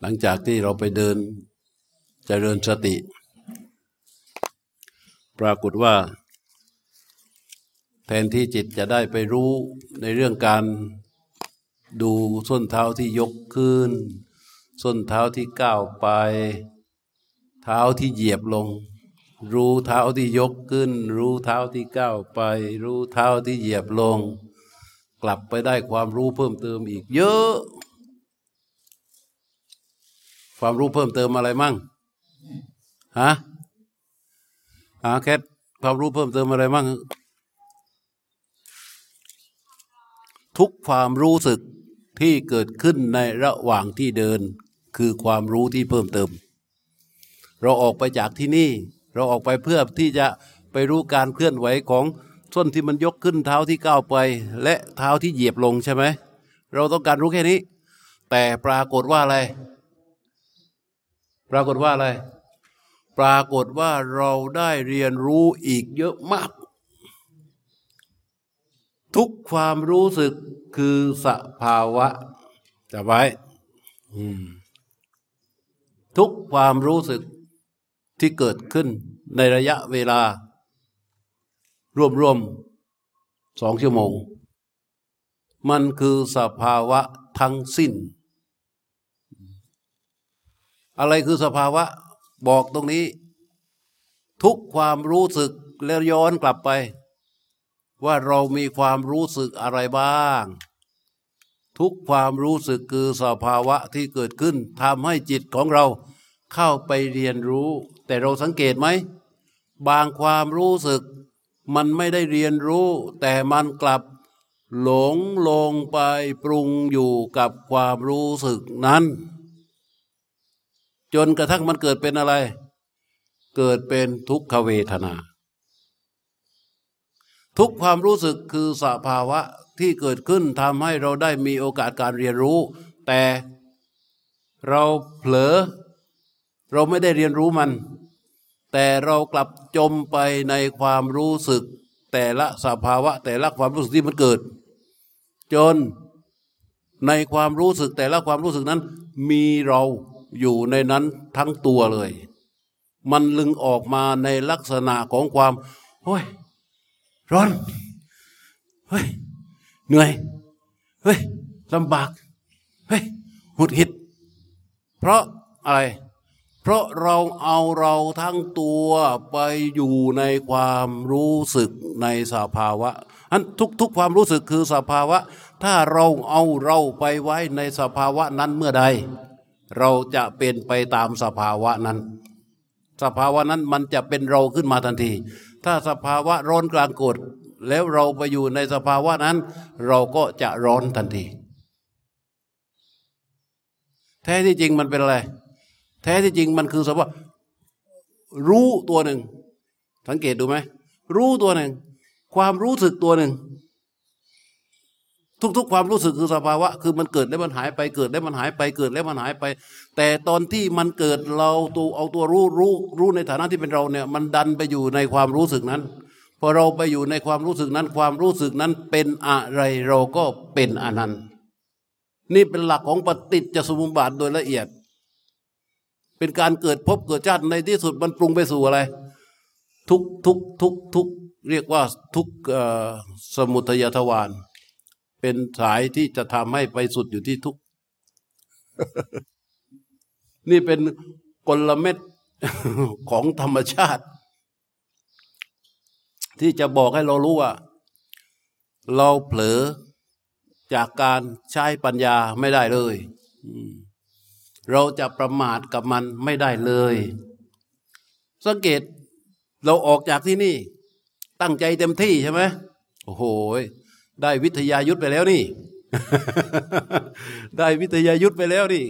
หลังจากที่เราไปเดินจเจริญสติ ปรากฏว่า แทนที่จิตจะได้ไปรู้ในเรื่องการดูส้นเท้าที่ยกขึ้น ส้นเท้าที่ก้าวไป เท้าที่เหยียบลง รู้เท้าที่ยกขึ้น รู้เท้าที่ก้าวไป รู้เท้าที่เหยียบลง กลับไปได้ความรู้เพิ่มเติมอีก เยอะ ความรู้เพิ่มเติมอะไรมั่งฮะฮะแคทความรู้เพิ่มเติมอะไรมั่งทุกความรู้สึกที่เกิดขึ้นในระหว่างที่เดิน คือความรู้ที่เพิ่มเติม เราออกไปจากที่นี่ เราออกไปเพื่อที่จะไปรู้การเคลื่อนไหวของส้นที่มันยกขึ้นเท้าที่ก้าวไป และเท้าที่เหยียบลงใช่ไหมเราต้องการรู้แค่นี้ แต่ปรากฏว่าอะไร ปรากฏว่าอะไร ปรากฏว่าเราได้เรียนรู้อีกเยอะมาก ทุกความรู้สึกคือสภาวะจะไว้ทุกความรู้สึกที่เกิดขึ้นในระยะเวลา รวมๆสองชั่วโมง มันคือสภาวะทั้งสิ้น อะไรคือสภาวะบอกตรงนี้ ทุกความรู้สึกแล้วย้อนกลับไป ว่าเรามีความรู้สึกอะไรบ้าง ทุกความรู้สึกคือสภาวะที่เกิดขึ้นทำให้จิตของเราเข้าไปเรียนรู้ แต่เราสังเกตไหม บางความรู้สึกมันไม่ได้เรียนรู้ แต่มันกลับหลงลงไปปรุงอยู่กับความรู้สึกนั้น จนกระทั่งมันเกิดเป็นอะไร เกิดเป็นทุกขเวทนา ทุกความรู้สึกคือสภาวะที่เกิดขึ้นทำให้เราได้มีโอกาสการเรียนรู้ แต่เราเผลอ เราไม่ได้เรียนรู้มัน แต่เรากลับจมไปในความรู้สึก แต่ละสภาวะ แต่ละความรู้สึกที่มันเกิด จนในความรู้สึกแต่ละความรู้สึกนั้น มีเรา อยู่ในนั้นทั้งตัวเลย มันลึงออกมาในลักษณะของความเฮ้ยร้อนเฮ้ยเหนื่อยเฮ้ยลำบากเฮ้ยหุดหิด เพราะอะไร เพราะเราเอาเราทั้งตัวไปอยู่ในความรู้สึกในสภาวะอันทุกทุกความรู้สึกคือสภาวะ ถ้าเราเอาเราไปไว้ในสภาวะนั้นเมื่อใด เราจะเป็นไปตามสภาวะนั้น สภาวะนั้นมันจะเป็นเราขึ้นมาทันที ถ้าสภาวะร้อนกลางกดแล้วเราไปอยู่ในสภาวะนั้น เราก็จะร้อนทันที แท้ที่จริงมันเป็นอะไร แท้ที่จริงมันคือสภาวะรู้ตัวหนึ่ง สังเกตดูไหมรู้ตัวหนึ่ง ความรู้สึกตัวหนึ่ง ทุก ๆ ความรู้สึกคือสภาวะ คือมันเกิดแล้วมันหายไปเกิดแล้วมันหายไปเกิดแล้วมันหายไป แต่ตอนที่มันเกิดเราตัวเอาตัวรู้รู้รู้ในฐานะที่เป็นเราเนี่ยมันดันไปอยู่ในความรู้สึกนั้นพอเราไปอยู่ในความรู้สึกนั้น ความรู้สึกนั้นเป็นอะไรเราก็เป็นอนันต์นี่เป็นหลักของปฏิจจสมุปบาทโดยละเอียด เป็นการเกิดพบเกิดชาติในที่สุดมันปรุงไปสู่อะไร ทุกทุกทุกทุกเรียกว่าทุกสมุทัยทวาร เป็นสายที่จะทำให้ไปสุดอยู่ที่ทุกนี่เป็นกลเม็ดของธรรมชาติ ที่จะบอกให้เรารู้ว่า เราเผลอจากการใช้ปัญญาไม่ได้เลย เราจะประมาทกับมันไม่ได้เลย สังเกตเราออกจากที่นี่ ตั้งใจเต็มที่ใช่ไหมโอ้โห ได้วิทยายุทธไปแล้วนี่ ได้วิทยายุทธไปแล้วนี่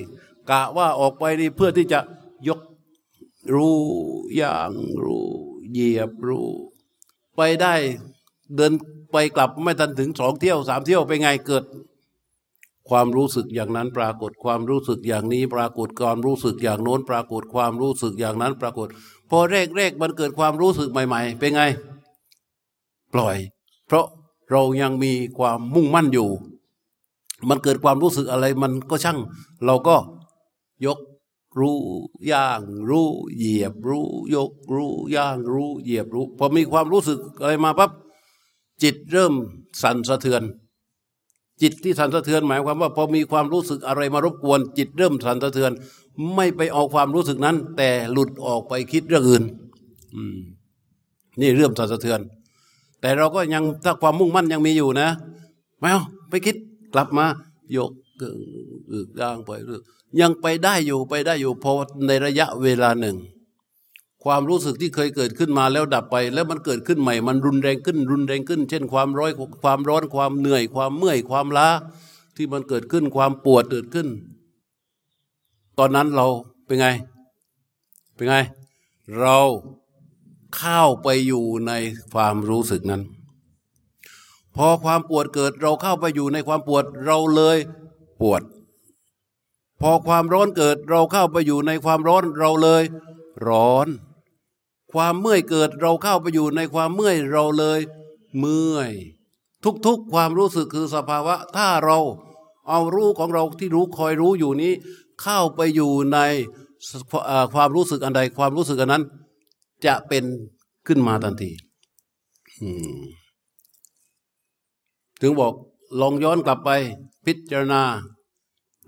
กะว่าออกไปนี่เพื่อที่จะยกรู้อย่างรู้เหยียบรู้ ไปได้เดินไปกลับไม่ทันถึงสองเที่ยวสามเที่ยวไปไงเกิด ความรู้สึกอย่างนั้นปรากฏความรู้สึกอย่างนี้ปรากฏความรู้สึกอย่างโน้นปรากฏความรู้สึกอย่างนั้นปรากฏ พอแรกๆมันเกิดความรู้สึกใหม่ ๆ เป็นไง ปล่อย เพราะ เรายังมีความมุ่งมั่นอยู่ มันเกิดความรู้สึกอะไรมันก็ช่าง เราก็ยกรู้ย่าง รู้เหยียบ รู้ ยกรู้ย่าง รู้เหยียบรู้พอมีความรู้สึกอะไรมาปั๊บจิตเริ่มสั่นสะเทือน จิตที่สั่นสะเทือนหมายความว่า พอมีความรู้สึกอะไรมารบกวน จิตเริ่มสั่นสะเทือน ไม่ไปออกความรู้สึกนั้น แต่หลุดออกไปคิดเรื่องอื่นนี่เริ่มสั่นสะเทือน แต่เราก็ยังถ้าความมุ่งมั่นยังมีอยู่นะไม่เอาไปคิดกลับมาโยกอึกย่างไปเรื่อยยังไปได้อยู่ไปได้อยู่พอในระยะเวลาหนึ่ง ความรู้สึกที่เคยเกิดขึ้นมาแล้วดับไป แล้วมันเกิดขึ้นใหม่ มันรุนแรงขึ้น รุนแรงขึ้น เช่นความร้อยความร้อนความเหนื่อย ความเมื่อยความล้า ที่มันเกิดขึ้นความปวดเกิดขึ้น ตอนนั้นเราเป็นไง เป็นไง เรา เข้าไปอยู่ในความรู้สึกนั้น พอความปวดเกิดเราเข้าไปอยู่ในความปวดเราเลยปวด พอความร้อนเกิดเราเข้าไปอยู่ในความร้อนเราเลย ร้อน ความเมื่อยเกิดเราเข้าไปอยู่ในความเมื่อยเราเลย เมื่อย ทุกๆความรู้สึกคือสภาวะ ถ้าเราเอารู้ของเราที่รู้คอยรู้อยู่นี้ เข้าไปอยู่ในความรู้สึกอันใดความรู้สึกอันนั้น จะเป็นขึ้นมาทันทีถึงบอกลองย้อนกลับไป พิจารณา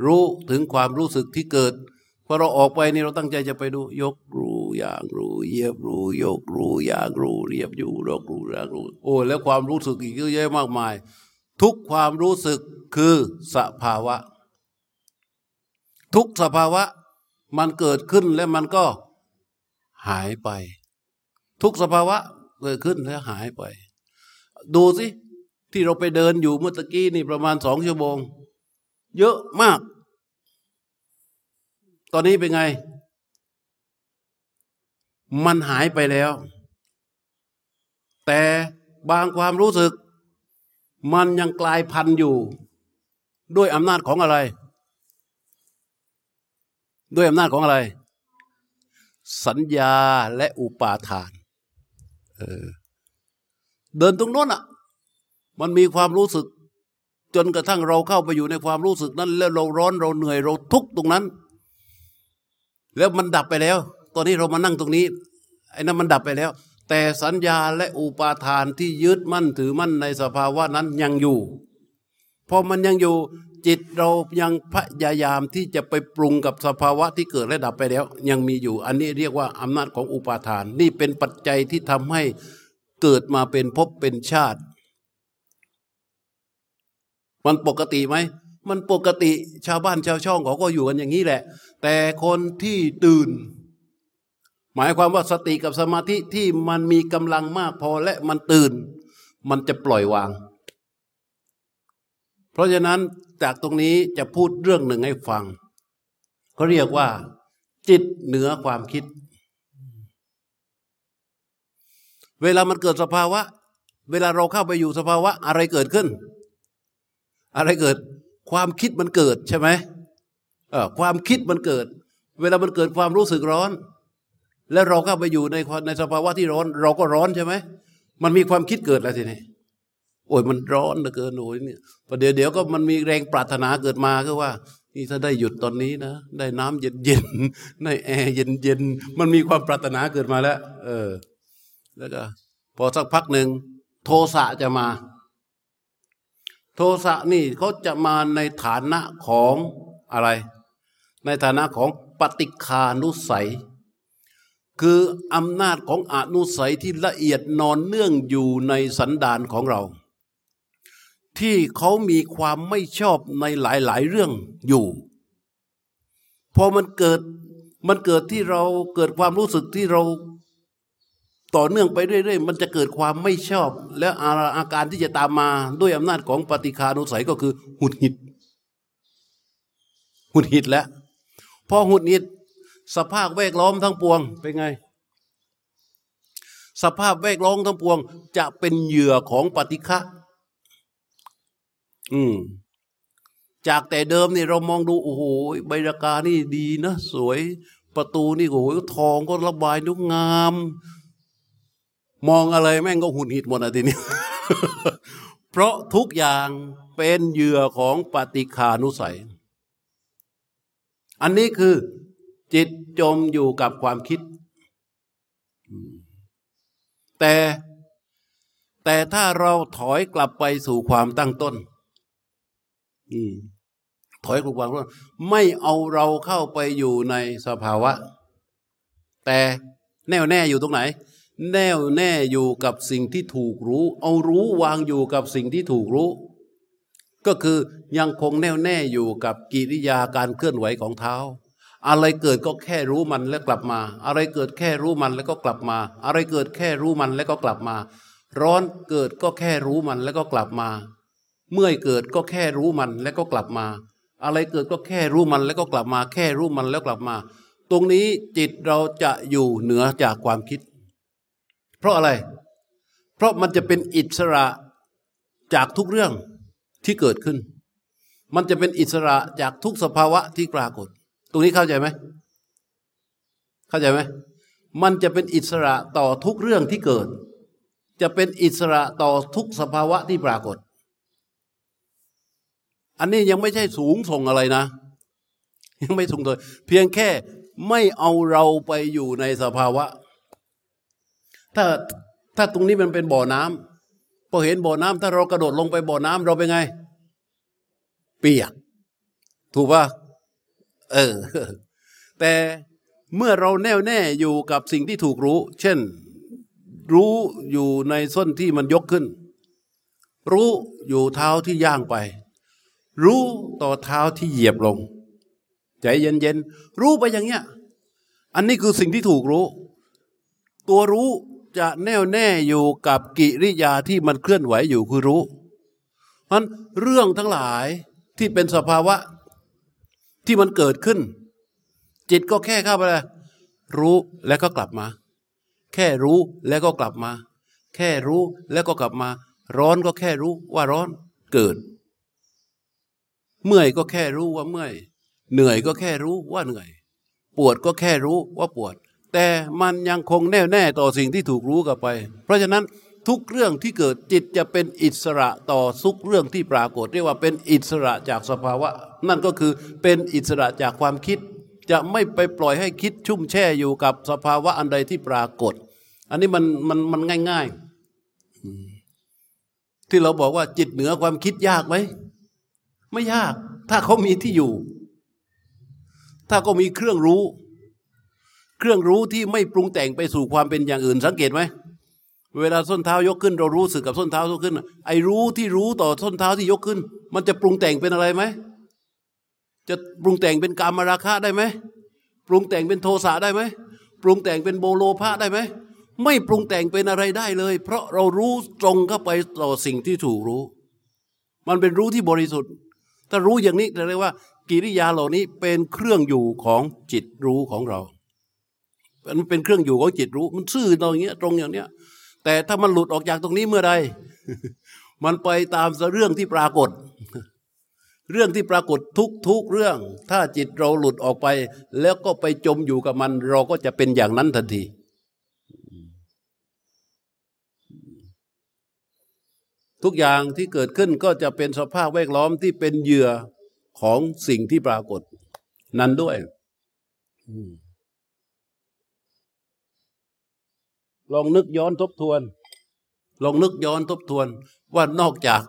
รู้ถึงความรู้สึกที่เกิดพอเราออกไปนี่เราตั้งใจจะไปดู ยกรู้อย่างรู้เยียบรู้ยกรู้อย่างรู้เรียบอยู่ยกรู้อย่างรู้ โอ้แล้วความรู้สึกอีกเยอะแยะมากมาย ทุกความรู้สึกคือสภาวะ ทุกสภาวะมันเกิดขึ้นแล้วมันก็หายไป ทุกสภาวะเกิดขึ้นแล้วหายไป ดูสิที่เราไปเดินอยู่เมื่อตะกี้นี่ประมาณสองชั่วโมง เยอะมาก ตอนนี้เป็นไง มันหายไปแล้ว แต่บางความรู้สึก มันยังกลายพันธุ์อยู่ ด้วยอำนาจของอะไร ด้วยอำนาจของอะไร สัญญาและอุปาทาน เออ เดินตรงโน้นอะ มันมีความรู้สึก จนกระทั่งเราเข้าไปอยู่ในความรู้สึกนั้น แล้วเราร้อนเราเหนื่อยเราทุกตรงนั้น แล้วมันดับไปแล้ว ตอนนี้เรามานั่งตรงนี้ ไอ้นั้นมันดับไปแล้ว แต่สัญญาและอุปาทานที่ยึดมั่นถือมั่นในสภาวะนั้นยังอยู่พอมันยังอยู่ จิตเรายังพยายามที่จะไปปรุงกับสภาวะที่เกิดและดับไปแล้ว ยังมีอยู่ อันนี้เรียกว่าอำนาจของอุปาทาน นี่เป็นปัจจัยที่ทำให้เกิดมาเป็นภพเป็นชาติ มันปกติไหม มันปกติชาวบ้านชาวช่องเขาก็อยู่กันอย่างนี้แหละ แต่คนที่ตื่น หมายความว่าสติกับสมาธิที่มันมีกำลังมากพอและมันตื่น มันจะปล่อยวาง เพราะฉะนั้น จากตรงนี้จะพูดเรื่องหนึ่งให้ฟังเขาเรียกว่า จิตเหนือความคิด เวลามันเกิดสภาวะ เวลาเราเข้าไปอยู่สภาวะ อะไรเกิดขึ้น อะไรเกิด ความคิดมันเกิดใช่ไหมเออความคิดมันเกิด เวลามันเกิดความรู้สึกร้อน แล้วเราเข้าไปอยู่ในในสภาวะที่ร้อน เราก็ร้อนใช่ไหมมันมีความคิดเกิดแล้วทีนี้ โอ้ยมันร้อนเหลือเกินโอ้ยเนี่ยประเดี๋ยวเดี๋ยวก็มันมีแรงปรารถนาเกิดมาก็ว่า นี่ถ้าได้หยุดตอนนี้นะ ได้น้ำเย็นเย็นได้แอร์เย็นเย็นมันมีความปรารถนาเกิดมาแล้ว เออ แล้วก็พอสักพักหนึ่งโทสะจะมา โทสะนี่เขาจะมาในฐานะของอะไร ในฐานะของปฏิคานุสัย คืออำนาจของอนุสัยที่ละเอียดนอนเนื่องอยู่ในสันดานของเรา ที่เขามีความไม่ชอบในหลายๆ เรื่องอยู่ พอมันเกิดมันเกิดที่เราเกิดความรู้สึกที่เราต่อเนื่องไปเรื่อยๆ มันจะเกิดความไม่ชอบ และอาการที่จะตามมาด้วยอำนาจของปฏิคานุสัยก็คือหุดหิดหุดหิดแล้วพอหุดหิด สภาพแวดล้อมทั้งปวงเป็นไง สภาพแวดล้อมทั้งปวง จะเป็นเหยื่อของปฏิฆะ อืมจากแต่เดิมนี่เรามองดูโอ้โหใบรากานี่ดีนะสวยประตูนี่โอ้โหทองก็ระบายนุกงาม มองอะไรแม่งก็หุ่นหิดหมดอะทีนี้ เพราะทุกอย่างเป็นเหยื่อของปฏิคานุสัย อันนี้คือ จิตจมอยู่กับความคิด แต่แต่ถ้าเราถอยกลับไปสู่ความตั้งต้น ถอยกลับความไม่เอาเราเข้าไปอยู่ในสภาวะ แต่แน่วแน่อยู่ตรงไหน แน่วแน่อยู่กับสิ่งที่ถูกรู้ เอารู้วางอยู่กับสิ่งที่ถูกรู้ ก็คือยังคงแน่วแน่อยู่กับกิริยาการเคลื่อนไหวของเท้า อะไรเกิดก็แค่รู้มันแล้วกลับมา อะไรเกิดแค่รู้มันแล้วก็กลับมา อะไรเกิดแค่รู้มันแล้วก็กลับมา ร้อนเกิดก็แค่รู้มันแล้วก็กลับมา เมื่อเกิดก็แค่รู้มันแล้วก็กลับมา อะไรเกิดก็แค่รู้มันแล้วก็กลับมา แค่รู้มันแล้วกลับมา ตรงนี้จิตเราจะอยู่เหนือจากความคิด เพราะอะไร เพราะมันจะเป็นอิสระจากทุกเรื่องที่เกิดขึ้น มันจะเป็นอิสระจากทุกสภาวะที่ปรากฏ ตรงนี้เข้าใจไหมเข้าใจไหมมันจะเป็นอิสระต่อทุกเรื่องที่เกิด จะเป็นอิสระต่อทุกสภาวะที่ปรากฏ อันนี้ยังไม่ใช่สูงส่งอะไรนะ ยังไม่สูงเลยเพียงแค่ไม่เอาเราไปอยู่ในสภาวะ ถ้าถ้าตรงนี้มันเป็นบ่อน้ำพอเห็นบ่อน้ำถ้าเรากระโดดลงไปบ่อน้ำเราเป็นไง เปียก ถูกปะเออ แต่เมื่อเราแน่วแน่อยู่กับสิ่งที่ถูกรู้ เช่น รู้อยู่ในส้นที่มันยกขึ้น รู้อยู่เท้าที่ย่างไป รู้ต่อเท้าที่เหยียบลง ใจเย็นๆ รู้ไปอย่างเงี้ย อันนี้คือสิ่งที่ถูกรู้ ตัวรู้จะแน่วแน่อยู่กับกิริยาที่มันเคลื่อนไหวอยู่คือรู้มันเรื่องทั้งหลายที่เป็นสภาวะที่มันเกิดขึ้น จิตก็แค่เข้าไปเลยรู้แล้วก็กลับมา แค่รู้แล้วก็กลับมา แค่รู้แล้วก็กลับมา ร้อนก็แค่รู้ว่าร้อนเกิด เมื่อยก็แค่รู้ว่าเมื่อย เหนื่อยก็แค่รู้ว่าเหนื่อย ปวดก็แค่รู้ว่าปวด แต่มันยังคงแน่วแน่ต่อสิ่งที่ถูกรู้กับไป เพราะฉะนั้นทุกเรื่องที่เกิดจิตจะเป็นอิสระต่อทุกเรื่องที่ปรากฏ เรียกว่าเป็นอิสระจากสภาวะ นั่นก็คือเป็นอิสระจากความคิด จะไม่ไปปล่อยให้คิดชุ่มแช่อยู่กับสภาวะอันใดที่ปรากฏ อันนี้มันมันมันง่าย ๆ ที่เราบอกว่าจิตเหนือความคิดยากไหม ไม่ยาก ถ้าเขามีที่อยู่ ถ้าก็มีเครื่องรู้ เครื่องรู้ที่ไม่ปรุงแต่งไปสู่ความเป็นอย่างอื่น สังเกตไหมเวลาส้นเท้ายกขึ้น เรารู้สึกกับส้นเท้ายกขึ้น ไอ้รู้ที่รู้ต่อส้นเท้าที่ยกขึ้น มันจะปรุงแต่งเป็นอะไรไหมจะปรุงแต่งเป็นกามราคะได้ไหมปรุงแต่งเป็นโทสะได้ไหมปรุงแต่งเป็นโบโลภะได้ไหมไม่ปรุงแต่งเป็นอะไรได้เลย เพราะเรารู้ตรงเข้าไปต่อสิ่งที่ถูกรู้ มันเป็นรู้ที่บริสุทธิ์ ถ้ารู้อย่างนี้จะเรียกว่า กิริยาเหล่านี้เป็นเครื่องอยู่ของจิตรู้ของเรา มันเป็นเครื่องอยู่ของจิตรู้ มันซื่อตรงเนี้ยตรงอย่างเนี้ย แต่ถ้ามันหลุดออกจากตรงนี้เมื่อใดมันไปตามเรื่องที่ปรากฏ เรื่องที่ปรากฏทุกทุกเรื่อง ถ้าจิตเราหลุดออกไป แล้วก็ไปจมอยู่กับมัน เราก็จะเป็นอย่างนั้นทันที ทุกอย่างที่เกิดขึ้นก็จะเป็นสภาพแวดล้อมที่เป็นเหยื่อของสิ่งที่ปรากฏ นั้นด้วยลองนึกย้อนทบทวน ลองนึกย้อนทบทวน ว่านอกจาก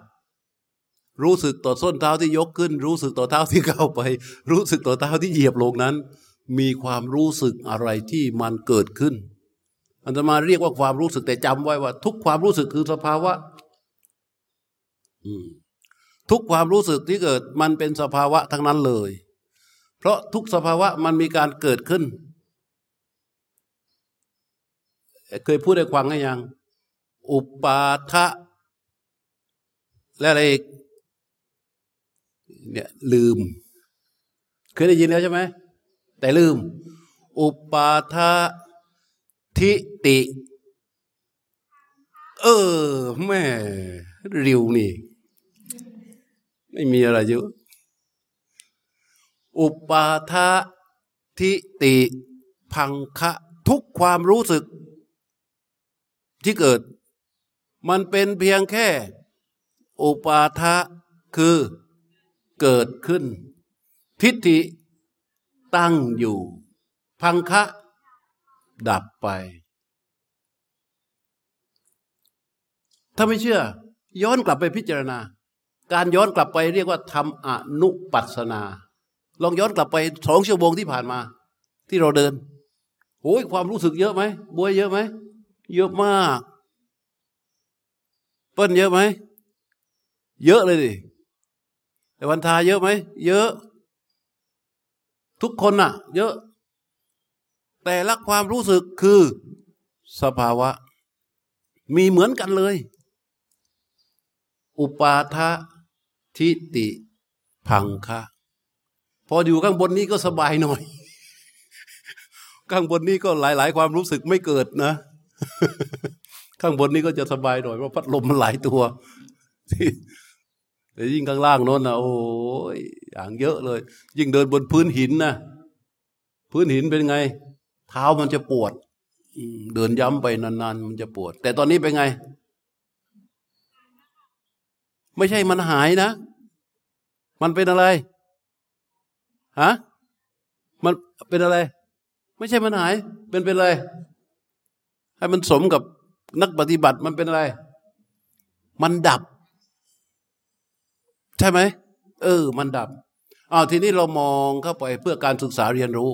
รู้สึกต่อส้นเท้าที่ยกขึ้น รู้สึกต่อเท้าที่เข้าไป รู้สึกต่อเท้าที่เหยียบลงนั้น มีความรู้สึกอะไรที่มันเกิดขึ้นอันตมาเรียกว่าความรู้สึกแต่จำไว้ว่า ทุกความรู้สึกคือสภาวะ ทุกความรู้สึกที่เกิดมันเป็นสภาวะทั้งนั้นเลย เพราะทุกสภาวะมันมีการเกิดขึ้น เคยพูดได้ควังไงยัง อุปาทะและอะไรอีกเนี่ยลืม เคยได้ยินแล้วใช่ไหม แต่ลืม อุปาทะทิติ เออแม่ริวนี่ ไม่มีอะไรเยอะ อุปาทะทิติพังคะทุกความรู้สึก ที่เกิด มันเป็นเพียงแค่ อุปาทะคือเกิดขึ้น ทิฏฐิตั้งอยู่ พังคะดับไป ถ้าไม่เชื่อ ย้อนกลับไปพิจารณา การย้อนกลับไปเรียกว่าทำอนุปัสนา ลองย้อนกลับไปสองชั่วโมงที่ผ่านมา ที่เราเดินโอ้ยความรู้สึกเยอะไหมบวยเยอะไหมเยอะมาก เปิ้ลเยอะไหมเยอะเลยดิแต่วันทาเยอะไหมเยอะ ทุกคนน่ะ เยอะ แต่ละความรู้สึกคือสภาวะ มีเหมือนกันเลย อุปาทะ ทิติพังคะพออยู่ข้างบนนี้ก็สบายหน่อย ข้างบนนี้ก็หลาย ๆ ความรู้สึกไม่เกิดนะ ข้างบนนี้ก็จะสบายหน่อยเพราะพัดลมมันหลายตัวแต่ยิ่งข้างล่างโน้นนะโอ้ยอย่างเยอะเลย ยิ่งเดินบนพื้นหินนะพื้นหินเป็นไง เท้ามันจะปวดเดินย้ำไปนานๆ มันจะปวด แต่ตอนนี้เป็นไง ไม่ใช่มันหายนะ มันเป็นอะไรฮะมันเป็นอะไร ไม่ใช่มันหาย เป็นเป็นอะไร ให้มันสมกับนักปฏิบัติมันเป็นอะไร มันดับ ใช่ไหมเออ มันดับอ้าวทีนี้เรามองเข้าไปเพื่อการศึกษาเรียนรู้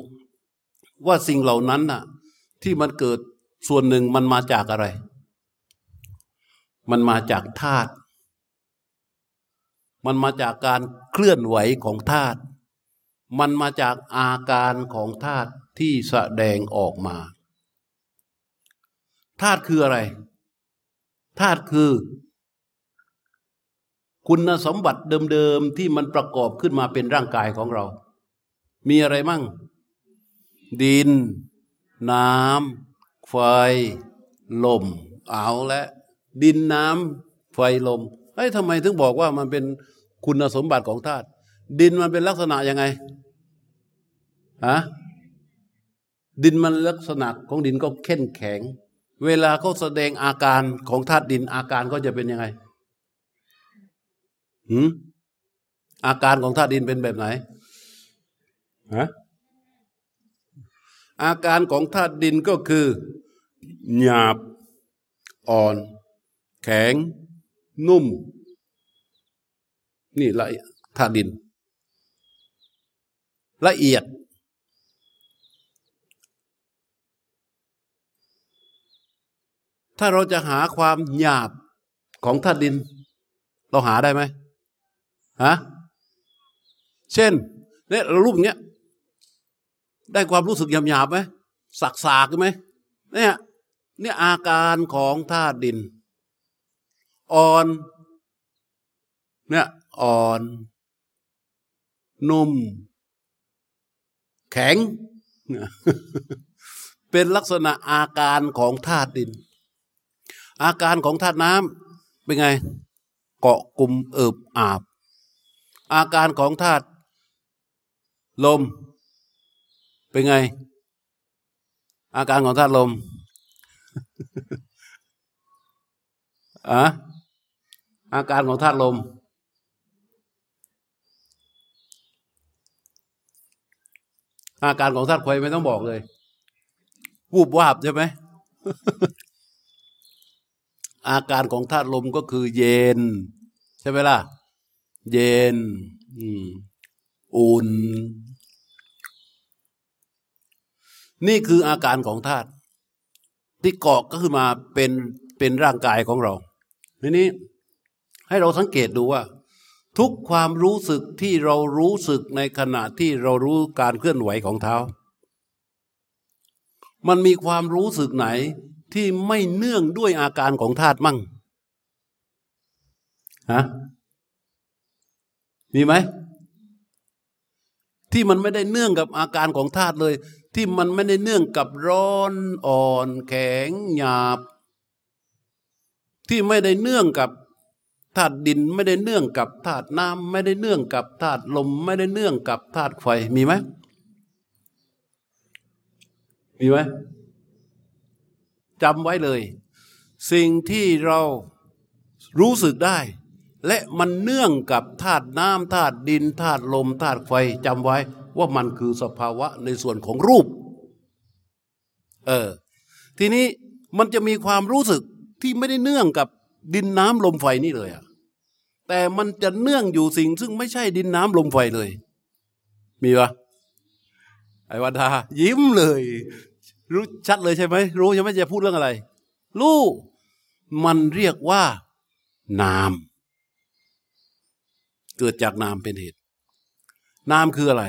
ว่าสิ่งเหล่านั้นน่ะ ที่มันเกิดส่วนหนึ่งมันมาจากอะไร มันมาจากธาตุ มันมาจากการเคลื่อนไหวของธาตุมันมาจากอาการของธาตุที่แสดงออกมาธาตุคืออะไรธาตุคือ คุณสมบัติเดิมๆที่มันประกอบขึ้นมาเป็นร่างกายของเรา มีอะไรมั่ง ดิน น้ำไฟ ลม เอาและ ดินน้ำไฟลมเฮ้ยทำไมถึงบอกว่ามันเป็น คุณสมบัติของธาตุดินมันเป็นลักษณะยังไงฮะดินมันลักษณะของดินก็เข้นแข็ง เวลาเขาแสดงอาการของธาตุดินอาการก็จะเป็นยังไงหืมอาการของธาตุดินเป็นแบบไหนฮะอาการของธาตุดินก็คือ หยาบ อ่อน แข็ง นุ่ม นี่ละธาตุดิน ละเอียด ถ้าเราจะหาความหยาบของธาตุดิน เราหาได้ไหมฮะเช่นเนี่ยเรารูปเงี้ยได้ความรู้สึกหยาบๆไหมสักสากไหมเนี่ยเนี่ยอาการของธาตุดิน อ่อน เนี่ยอ่อน นุ่ม แข็ง เป็นลักษณะอาการของธาตุดิน อาการของธาตุน้ำเป็นไง เกาะกลุ่มเอิบอาบ อาการของธาตุลม เป็นไง อาการของธาตุลมอะอาการของธาตุลม อาการของธาตุไฟไม่ต้องบอกเลย วูบวาบใช่ไหมอาการของธาตุลมก็คือเย็น ใช่ไหมล่ะ เย็นอุ่น นี่คืออาการของธาตุที่เกาะก็คือมาเป็นเป็นร่างกายของเราทีนี้ให้เราสังเกตดูว่า ทุกความรู้สึกที่เรารู้สึกในขณะที่เรารู้การเคลื่อนไหวของเท้า มันมีความรู้สึกไหนที่ไม่เนื่องด้วยอาการของธาตุมั่งฮะมีไหม ที่มันไม่ได้เนื่องกับอาการของธาตุเลย ที่มันไม่ได้เนื่องกับร้อนอ่อนแข็งหยาบ ที่ไม่ได้เนื่องกับ ธาตุดินไม่ได้เนื่องกับธาตุน้ำไม่ได้เนื่องกับธาตุลม ไม่ได้เนื่องกับธาตุไฟมีไหมมีไหมจำไว้เลย สิ่งที่เรารู้สึกได้ และมันเนื่องกับธาตุน้ำธาตุดินธาตุลมธาตุไฟจำไว้ว่ามันคือสภาวะในส่วนของรูป เออ ทีนี้มันจะมีความรู้สึกที่ไม่ได้เนื่องกับดินน้ำลมไฟนี่เลยอะ แต่มันจะเนื่องอยู่สิ่ง ซึ่งไม่ใช่ดินน้ำลมไฟเลย มีปะไอ้วันทายิ้มเลย รู้ชัดเลยใช่ไหมรู้ใช่ไหมจะพูดเรื่องอะไร รู้มันเรียกว่า นาม เกิดจากนามเป็นเหตุ นามคืออะไร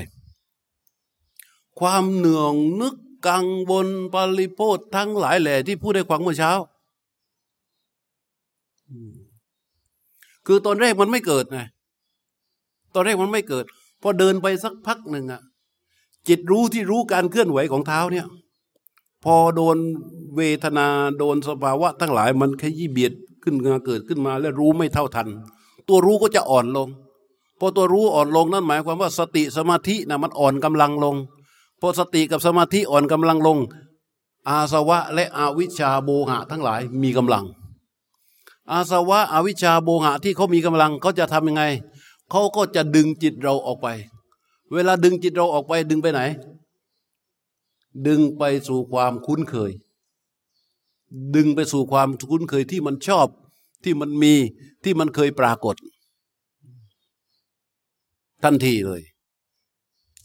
ความเหนื่องนึกกังวลปริโพธทั้งหลายแหล่ที่พูดได้ควังเมื่อเช้า คือตอนแรกมันไม่เกิดไงตอนแรกมันไม่เกิด พอเดินไปสักพักหนึ่งอะจิตรู้ที่รู้การเคลื่อนไหวของเท้าเนี่ย พอโดนเวทนาโดนสภาวะ ทั้งหลายมันขยี้เบียดขึ้นมาเกิดขึ้นมา แล้วรู้ไม่เท่าทัน ตัวรู้ก็จะอ่อนลง พอตัวรู้อ่อนลงนั่นหมายความว่าสติสมาธินะมันอ่อนกำลังลง พอสติกับสมาธิอ่อนกำลังลง อาสวะและอวิชชาโบหะทั้งหลายมีกำลัง อาสวะอวิชชาโบหะที่เขามีกำลังเขาจะทำยังไงเขาก็จะดึงจิตเราออกไป เวลาดึงจิตเราออกไปดึงไปไหน ดึงไปสู่ความคุ้นเคย ดึงไปสู่ความคุ้นเคยที่มันชอบที่มันมีที่มันเคยปรากฏ ทันทีเลย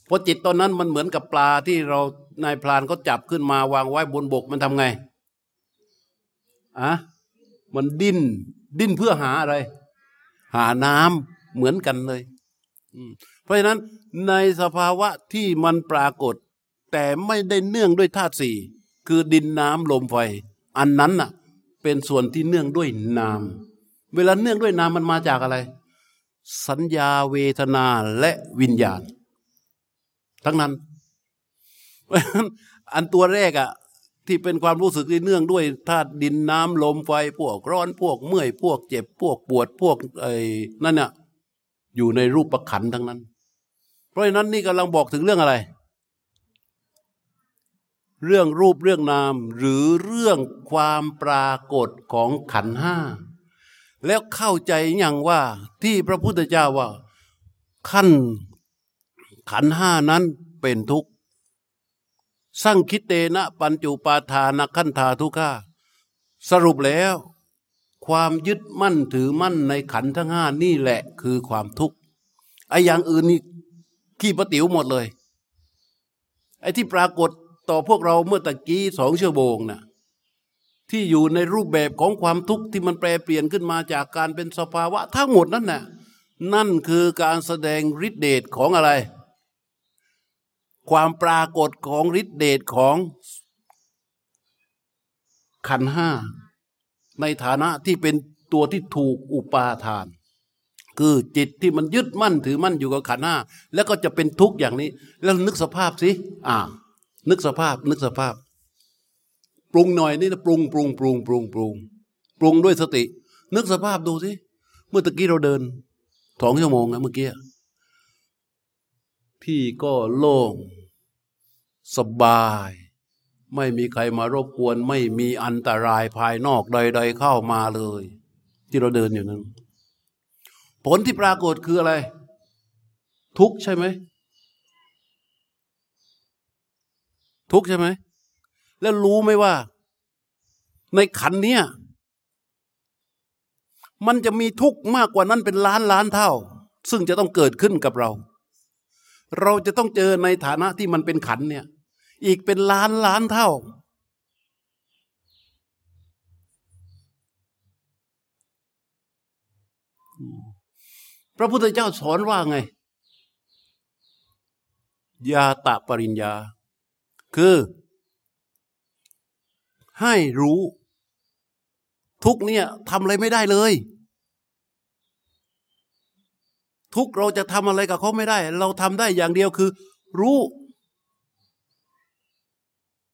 เพราะจิตตอนนั้นมันเหมือนกับปลาที่เรานายพรานเขาจับขึ้นมาวางไว้บนบกมันทำไงอะ มันดิ้น ดิ้นเพื่อหาอะไร หาน้ำเหมือนกันเลย เพราะฉะนั้นในสภาวะที่มันปรากฏ แต่ไม่ได้เนื่องด้วยธาตุสี่คือดินน้ำลมไฟ อันนั้นน่ะ เป็นส่วนที่เนื่องด้วยนาม เวลาเนื่องด้วยนามมันมาจากอะไร สัญญาเวทนาและวิญญาณ ทั้งนั้น อันตัวแรกอะ ที่เป็นความรู้สึกที่เนื่องด้วยธาตุดินน้ำลมไฟพวกร้อนพวกเมื่อยพวกเจ็บพวกปวดพวกไอ้นั่นเนี่ยอยู่ในรูปประขันทั้งนั้น เพราะฉะนั้นนี่กำลังบอกถึงเรื่องอะไร เรื่องรูปเรื่องนาม หรือเรื่องความปรากฏของขันห้าแล้วเข้าใจอย่างว่าที่พระพุทธเจ้าว่าขั้นขันห้านั้นเป็นทุกข์ สร้างคิดเตนะปัญจุปาทานขันธาทุกขาสรุปแล้ว ความยึดมั่นถือมั่นในขันทั้งห้านี่แหละคือความทุกข์ไอ้อย่างอื่นนี่ขี้ประติ๋วหมดเลย ไอ้ที่ปรากฏต่อพวกเราเมื่อตะกี้สองเชั่วโมงนะ่ะที่อยู่ในรูปแบบของความทุกข์ที่มันแปรเปลี่ยนขึ้นมาจากการเป็นสภาวะทั้งหมดนั่นน่ะนั่นคือการแสดงฤทธิเดชของอะไร ความปรากฏของฤทธิเดชของขันห้า ในฐานะที่เป็นตัวที่ถูกอุปาทาน คือจิตที่มันยึดมั่นถือมั่นอยู่กับขันห้า แล้วก็จะเป็นทุกข์อย่างนี้ แล้วนึกสภาพสิอ่า นึกสภาพ นึกสภาพ ปรุงหน่อยนี่นะปรุงปรุงปรุงปรุงปรุงปรุงด้วยสติ นึกสภาพดูสิเมื่อตะกี้เราเดินสองชั่วโมงนะเมื่อกี้ ที่ก็โล่งสบาย ไม่มีใครมารบกวน ไม่มีอันตรายภายนอกใด ๆ เข้ามาเลย ที่เราเดินอยู่นั้น ผลที่ปรากฏคืออะไร ทุกใช่ไหม ทุกใช่ไหม แล้วรู้ไหมว่า ในขันเนี้ยมันจะมีทุกข์มากกว่านั้นเป็นล้านล้านเท่า ซึ่งจะต้องเกิดขึ้นกับเรา เราจะต้องเจอในฐานะที่มันเป็นขันเนี่ย อีกเป็นล้านล้านเท่า พระพุทธเจ้าสอนว่าไง ยาตะปริญญา คือ ให้รู้ ทุกเนี่ยทำอะไรไม่ได้เลย ทุกเราจะทำอะไรกับเขาไม่ได้ เราทำได้อย่างเดียวคือ รู้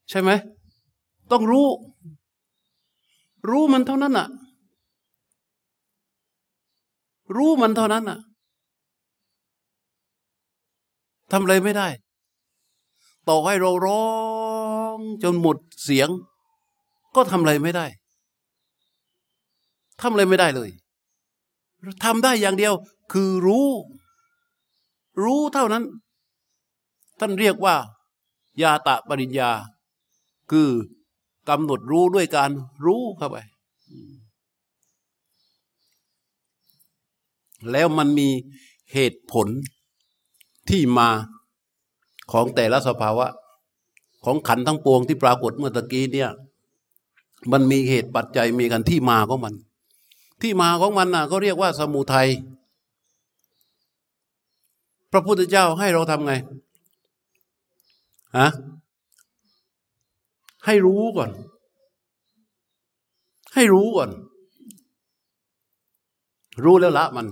ใช่ไหม ต้องรู้ รู้มันเท่านั้นอะรู้มันเท่านั้นอะทำอะไรไม่ได้ ต่อให้เราร้อง จนหมดเสียง ก็ทำอะไรไม่ได้ทำอะไรไม่ได้เลยทำได้อย่างเดียว คือรู้ รู้เท่านั้น ท่านเรียกว่า ยาตะปริญญา คือกำหนดรู้ด้วยการรู้เข้าไป แล้วมันมีเหตุผลที่มาของแต่ละสภาวะ ของขันทั้งปวงที่ปรากฏเมื่อตะกี้เนี่ย มันมีเหตุปัจจัยมีกันที่มาของมัน ที่มาของมันน่ะก็เรียกว่าสมุทัย พระพุทธเจ้าให้เราทำไงฮะให้รู้ก่อน ให้รู้ก่อน รู้แล้วละมัน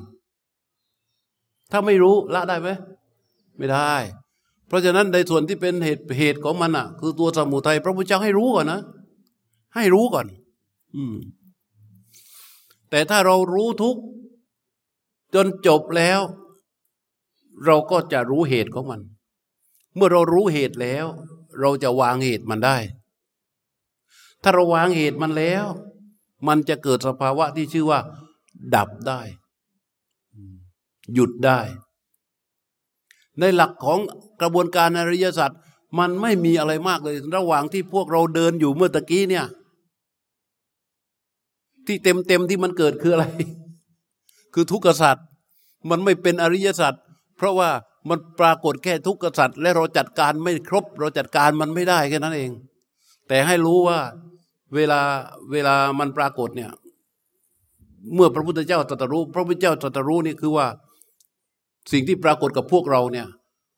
ถ้าไม่รู้ละได้ไหมไม่ได้ เพราะฉะนั้นในส่วนที่เป็นเหตุเหตุของมันอะ คือตัวสมุทัยพระพุทธเจ้าให้รู้ก่อนนะให้รู้ก่อน อืม แต่ถ้าเรารู้ทุกจนจบแล้ว เราก็จะรู้เหตุของมัน เมื่อเรารู้เหตุแล้ว เราจะวางเหตุมันได้ ถ้าเราวางเหตุมันแล้ว มันจะเกิดสภาวะที่ชื่อว่า ดับได้ หยุดได้ ในหลักของกระบวนการอริยสัจมันไม่มีอะไรมากเลย ระหว่างที่พวกเราเดินอยู่เมื่อตะกี้เนี่ย ที่เต็มเต็มที่มันเกิดคืออะไร คือทุกขสัจมันไม่เป็นอริยสัจ เพราะว่ามันปรากฏแค่ทุกขสัจและเราจัดการไม่ครบ เราจัดการมันไม่ได้แค่นั้นเอง แต่ให้รู้ว่าเวลาเวลามันปรากฏเนี่ย เมื่อพระพุทธเจ้าตรัสรู้ พระพุทธเจ้าตรัสรู้นี่คือว่า สิ่งที่ปรากฏกับพวกเราเนี่ย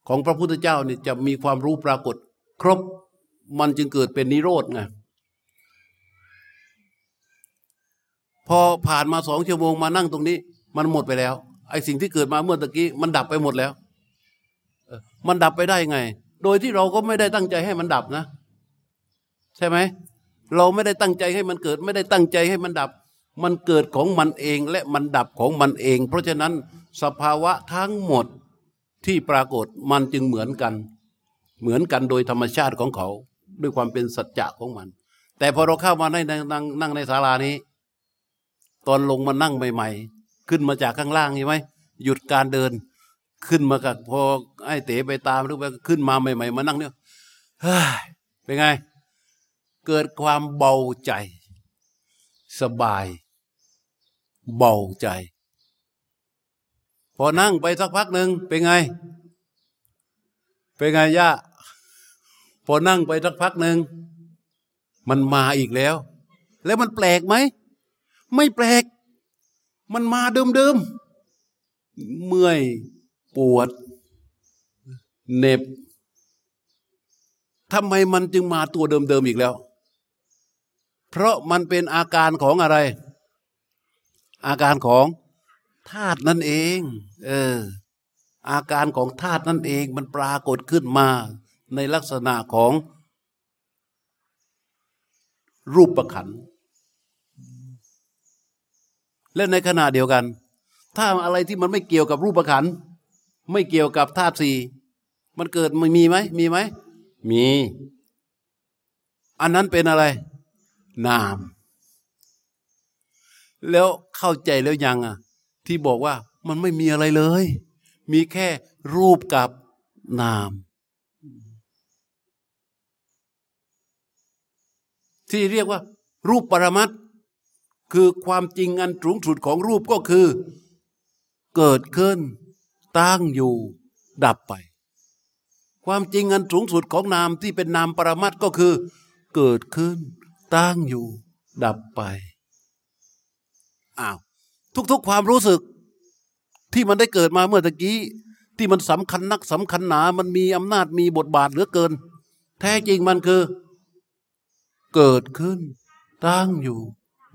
ของพระพุทธเจ้าเนี่ยจะมีความรู้ปรากฏ ครบมันจึงเกิดเป็นนิโรธไงพอผ่านมาสองชั่วโมงมานั่งตรงนี้ มันหมดไปแล้ว ไอ้สิ่งที่เกิดมาเมื่อตะกี้มันดับไปหมดแล้วมันดับไปได้ไง โดยที่เราก็ไม่ได้ตั้งใจให้มันดับนะ ใช่ไหม เราไม่ได้ตั้งใจให้มันเกิด ไม่ได้ตั้งใจให้มันดับ มันเกิดของมันเองและมันดับของมันเอง เพราะฉะนั้นสภาวะทั้งหมดที่ปรากฏมันจึงเหมือนกัน เหมือนกันโดยธรรมชาติของเขา ด้วยความเป็นสัจจะของมัน แต่พอเราเข้ามาในนั่งนั่งในศาลานี้ ตอนลงมานั่งใหม่ ๆ ขึ้นมาจากข้างล่างใช่ไหมหยุดการเดิน ขึ้นมากับพอไอ้เต๋ไปตามหรือไปขึ้นมาใหม่ๆมานั่งเนี่ยเฮ้ยเป็นไง เกิดความเบาใจ สบาย เบาใจ พอนั่งไปสักพักหนึ่งเป็นไง เป็นไงย่าพอนั่งไปสักพักหนึ่งมันมาอีกแล้ว แล้วมันแปลกไหม ไม่แปลก มันมาเดิมๆ เมื่อยปวดเน็บทำไมมันจึงมาตัวเดิมๆอีกแล้ว เพราะมันเป็นอาการของอะไร อาการของธาตุนั่นเอง เออ อาการของธาตุนั่นเอง มันปรากฏขึ้นมาในลักษณะของรูปประขัน และในขณะเดียวกัน ถ้าอะไรที่มันไม่เกี่ยวกับรูปประขันไม่เกี่ยวกับธาตุสี่มันเกิดมันมีไหมมีไหมมี อันนั้นเป็นอะไร นาม แล้วเข้าใจแล้วยังอะ ที่บอกว่ามันไม่มีอะไรเลย มีแค่รูปกับนาม ที่เรียกว่า รูปปรมัต คือความจริงอันสูงสุดของรูปก็คือ เกิดขึ้น ตั้งอยู่ ดับไป ความจริงอันสูงสุดของนามที่เป็นนามปรมัตก็คือ เกิดขึ้น ตั้งอยู่ ดับไปอ้าวทุกๆความรู้สึกที่มันได้เกิดมาเมื่อตะกี้ ที่มันสำคัญนักสำคัญหนา มันมีอำนาจมีบทบาทเหลือเกิน แท้จริงมันคือ เกิดขึ้น ตั้งอยู่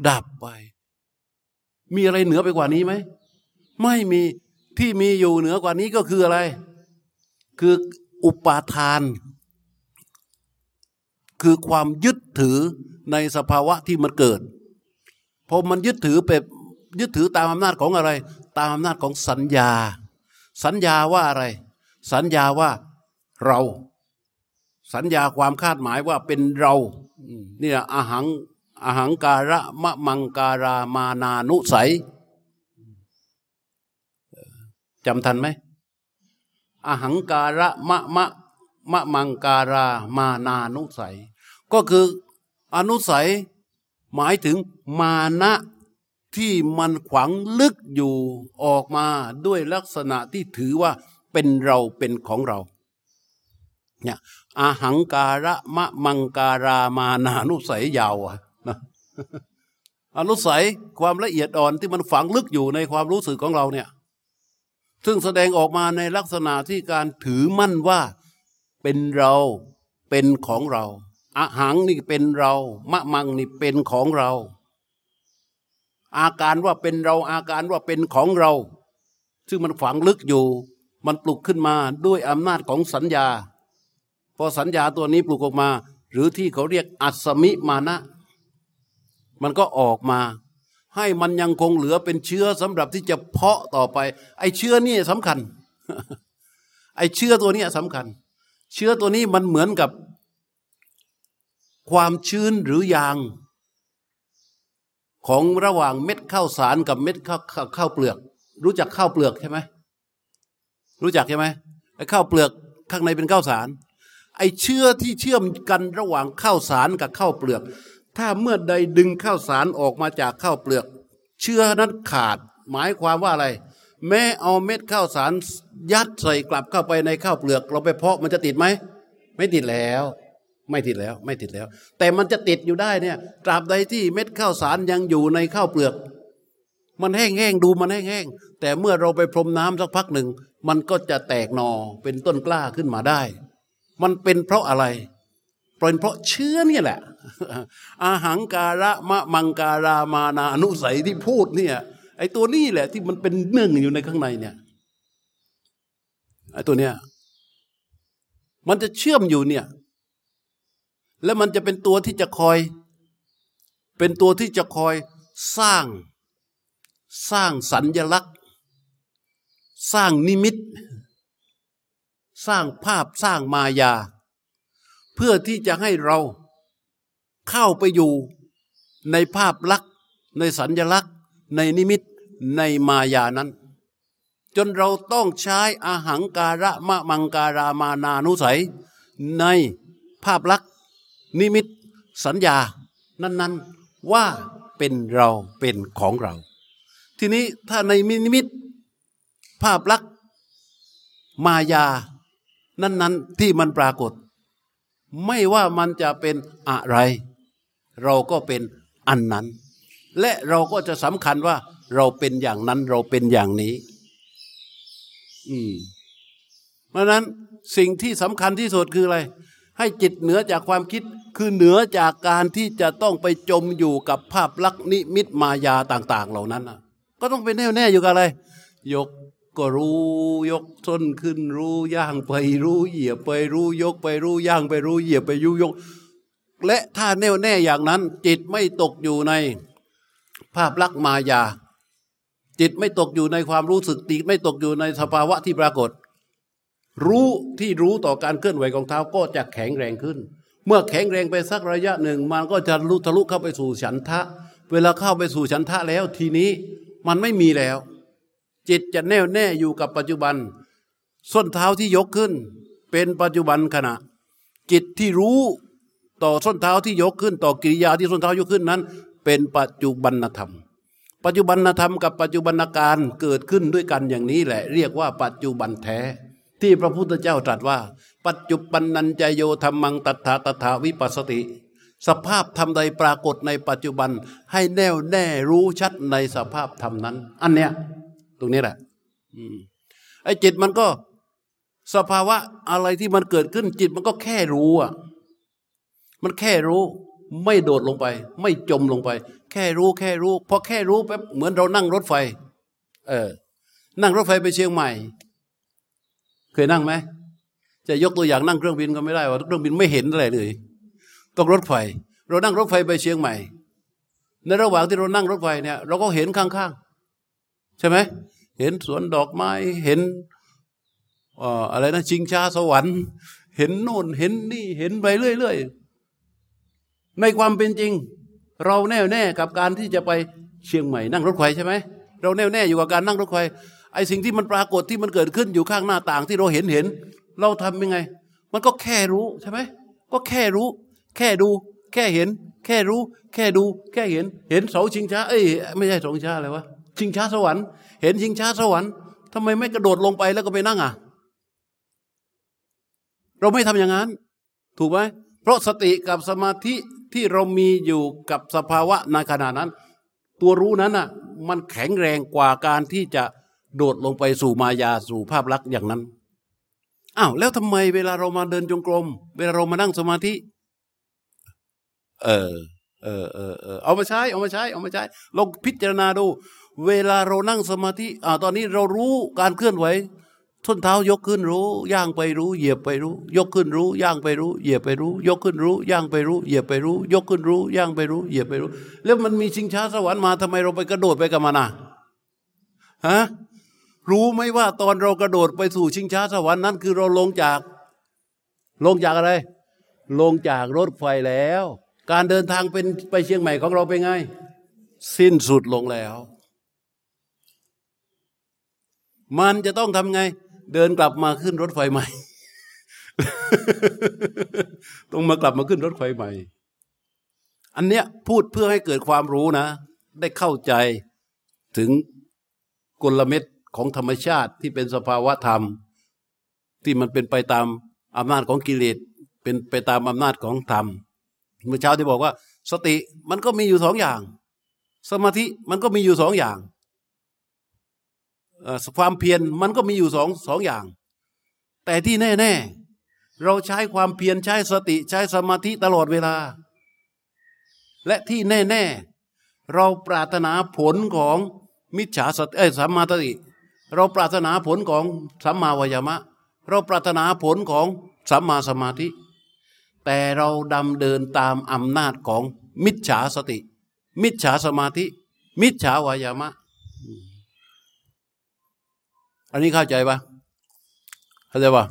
ดับไป มีอะไรเหนือไปกว่านี้ไหม ไม่มีที่มีอยู่เหนือกว่านี้ก็คืออะไร คืออุปาทาน คือความยึดถือในสภาวะที่มันเกิดพอมันยึดถือไปยึดถือตามอำนาจของอะไร ตามอำนาจของสัญญา สัญญาว่าอะไร สัญญาว่าเรา สัญญาความคาดหมายว่าเป็นเราเนี่ยอาหัง อาหังการะมะมังการามานานุสัยจำทันไหมอาหังการะมะมะมะมังการามานานุสัย ก็คืออนุสัยหมายถึงมานะที่มันขวางลึกอยู่ออกมาด้วยลักษณะที่ถือว่าเป็นเราเป็นของเราเนี่ยอาหังการะมะมังการามานานุสัยยาวอะ อนุสัยความละเอียดอ่อนที่มันฝังลึกอยู่ในความรู้สึกของเราเนี่ย ซึ่งแสดงออกมาในลักษณะที่การถือมั่นว่าเป็นเราเป็นของเราอาหังนี่เป็นเรา มะมังนี่เป็นของเรา อาการว่าเป็นเราอาการว่าเป็นของเรา ซึ่งมันฝังลึกอยู่ มันปลุกขึ้นมาด้วยอำนาจของสัญญา พอสัญญาตัวนี้ปลุกออกมา หรือที่เขาเรียกอัศมิมานะ มันก็ออกมา ให้มันยังคงเหลือเป็นเชื้อสำหรับที่จะเพาะต่อไป ไอ้เชื้อนี่สำคัญ ไอ้เชื้อตัวนี้สำคัญ เชื้อตัวนี้มันเหมือนกับ ความชื้นหรือยาง ของระหว่างเม็ดข้าวสารกับเม็ดข้าวข้าวเปลือก รู้จักข้าวเปลือกใช่ไหมรู้จักใช่ไหมไอ้ข้าวเปลือกข้างในเป็นข้าวสาร ไอ้เชื้อที่เชื่อมกันระหว่างข้าวสารกับข้าวเปลือก ถ้าเมื่อใดดึงข้าวสารออกมาจากข้าวเปลือก เชื้อนั้นขาด หมายความว่าอะไร แม้เอาเม็ดข้าวสารยัดใส่กลับเข้าไปในข้าวเปลือก เราไปเพาะมันจะติดไหม ไม่ติดแล้ว ไม่ติดแล้ว ไม่ติดแล้ว แต่มันจะติดอยู่ได้เนี่ยตราบใดที่เม็ดข้าวสารยังอยู่ในข้าวเปลือก มันแห้งๆดูมันแห้งๆแต่เมื่อเราไปพรมน้ำสักพักหนึ่ง มันก็จะแตกหนอเป็นต้นกล้าขึ้นมาได้ มันเป็นเพราะอะไรเป็นเพราะเชื้อนี่แหละ อาหังการะมะมังการามานาอนุสัยที่พูดเนี่ยไอ้ตัวนี้แหละที่มันเป็นเนื่องอยู่ในข้างในเนี่ยไอ้ตัวเนี้ยมันจะเชื่อมอยู่เนี่ย แล้วมันจะเป็นตัวที่จะคอย เป็นตัวที่จะคอยสร้าง สร้างสัญญลักษณ์ สร้างนิมิต สร้างภาพสร้างมายา เพื่อที่จะให้เรา เข้าไปอยู่ในภาพลักษณ์ ในสัญญลักษณ์ ในนิมิตในมายานั้น จนเราต้องใช้อาหังการะมะมังการามานานุสัย ในภาพลักษณ์ นิมิต สัญญา นั้น ๆ ว่าเป็นเราเป็นของเรา ทีนี้ถ้าในนิมิต ภาพลักษณ์ มายา นั้น ๆ ที่มันปรากฏ ไม่ว่ามันจะเป็นอะไร เราก็เป็นอันนั้น และเราก็จะสำคัญว่า เราเป็นอย่างนั้นเราเป็นอย่างนี้ อืม เพราะนั้นสิ่งที่สำคัญที่สุดคืออะไร ให้จิตเหนือจากความคิดคือเหนือจากการที่จะต้องไปจมอยู่กับภาพลักษณ์นิมิตมายาต่าง ๆ เหล่านั้นนะก็ต้องเป็นแน่วแน่อยู่กับอะไร ยกก็รู้ยกส้นขึ้นรู้ย่างไปรู้เหยียบไปรู้ยกไปรู้ย่างไปรู้เหยียบไปยุยก และถ้าแน่วแน่อย่างนั้น จิตไม่ตกอยู่ในภาพลักษณ์มายา จิตไม่ตกอยู่ในความรู้สึกจิตไม่ตกอยู่ในสภาวะที่ปรากฏ รู้ที่รู้ต่อการเคลื่อนไหวของเท้าก็จะแข็งแรงขึ้น เมื่อแข็งแรงไปสักระยะหนึ่ง มันก็จะรู้ทะลุเข้าไปสู่ฉันทะ เวลาเข้าไปสู่ฉันทะแล้วทีนี้มันไม่มีแล้ว จิตจะแน่วแน่อยู่กับปัจจุบัน ส้นเท้าที่ยกขึ้น เป็นปัจจุบันขณะ จิตที่รู้ ต่อส้นเท้าที่ยกขึ้น ต่อกิริยาที่ส้นเท้ายกขึ้นนั้น เป็นปัจจุบันธรรม ปัจจุบันธรรมกับปัจจุบันการเกิดขึ้นด้วยกันอย่างนี้แหละ เรียกว่าปัจจุบันแท้ ที่พระพุทธเจ้าตรัสว่า ปัจจุบันนันจโยธรรมังตัถาตถาวิปัสสติ สภาพธรรมใดปรากฏในปัจจุบันให้แน่วแน่รู้ชัดในสภาพธรรมนั้น อันเนี้ยตรงนี้แหละไอ้จิตมันก็สภาวะอะไรที่มันเกิดขึ้นจิตมันก็แค่รู้อะ มันแค่รู้ไม่โดดลงไป ไม่จมลงไป แค่รู้แค่รู้พอแค่รู้แป๊บเหมือนเรานั่งรถไฟ เออ นั่งรถไฟไปเชียงใหม่ เคยนั่งไหมจะยกตัวอย่างนั่งเครื่องบินก็ไม่ได้ว่าเครื่องบินไม่เห็นอะไรเลยต้องรถไฟ เรานั่งรถไฟไปเชียงใหม่ ในระหว่างที่เรานั่งรถไฟเนี่ย เราก็เห็นข้างๆ ใช่ไหมเห็นสวนดอกไม้เห็นอะไรนะชิงชาสวรรค์ เห็นโน่นเห็นนี่เห็นไปเรื่อยๆ ในความเป็นจริง เราแน่วแน่กับการที่จะไปเชียงใหม่นั่งรถไฟใช่ไหมเราแน่วแน่อยู่กับการนั่งรถไฟไอ้สิ่งที่มันปรากฏที่มันเกิดขึ้นอยู่ข้างหน้าต่างที่เราเห็นเห็น เราทำยังไง มันก็แค่รู้ใช่ไหมก็แค่รู้ แค่ดู แค่เห็น แค่รู้ แค่ดู แค่เห็น เห็นเสาชิงช้า เอ้ยไม่ใช่เสาชิงช้าอะไรวะชิงช้าสวรรค์เห็นชิงช้าสวรรค์ทำไมไม่กระโดดลงไปแล้วก็ไปนั่งอะ เราไม่ทำอย่างนั้น ถูกไหมเพราะสติกับสมาธิ ที่เรามีอยู่กับสภาวะในขณะนั้น ตัวรู้นั้นอะมันแข็งแรงกว่าการที่จะโดดลงไปสู่มายาสู่ภาพลักษณ์อย่างนั้นอ้าวแล้วทำไมเวลาเรามาเดินจงกรม เวลาเรามานั่งสมาธิ เออเออเออเออเอามาใช้เอามาใช้เอามาใช้ลองพิจารณาดู เวลาเรานั่งสมาธิอ่าตอนนี้เรารู้การเคลื่อนไหว ส้นเท้ายกขึ้นรู้ ย่างไปรู้ เหยียบไปรู้ ยกขึ้นรู้ ย่างไปรู้ เหยียบไปรู้ ยกขึ้นรู้ ย่างไปรู้ เหยียบไปรู้ ยกขึ้นรู้ ย่างไปรู้ เหยียบไปรู้ แล้วมันมีชิงช้าสวรรค์มาทำไมเราไปกระโดดไปกับมันอะฮะรู้ไหมว่าตอนเรากระโดดไปสู่ชิงช้าสวรรค์นั้นคือเราลงจาก ลงจากอะไร ลงจากรถไฟแล้ว การเดินทางเป็นไปเชียงใหม่ของเราเป็นไง สิ้นสุดลงแล้ว มันจะต้องทำไง เดินกลับมาขึ้นรถไฟใหม่ ต้องมากลับมาขึ้นรถไฟใหม่ อันเนี้ยพูดเพื่อให้เกิดความรู้นะ ได้เข้าใจถึงกลเม็ดของธรรมชาติที่เป็นสภาวะธรรม ที่มันเป็นไปตามอำนาจของกิเลสเป็นไปตามอำนาจของธรรม เมื่อเช้าที่บอกว่า สติมันก็มีอยู่สองอย่าง สมาธิมันก็มีอยู่สองอย่าง ความเพียรมันก็มีอยู่สองสองอย่าง แต่ที่แน่ ๆ เราใช้ความเพียรใช้สติใช้สมาธิตลอดเวลา และที่แน่ ๆ เราปรารถนาผลของมิจฉาสติเอ้สัมมาสติ เราปรารถนาผลของสัมมาวายามะ เราปรารถนาผลของสัมมาสมาธิ แต่เราดำเดินตามอำนาจของมิจฉาสติ มิจฉาสมาธิ มิจฉาวายามะ อันนี้เข้าใจปะเข้าใจปะ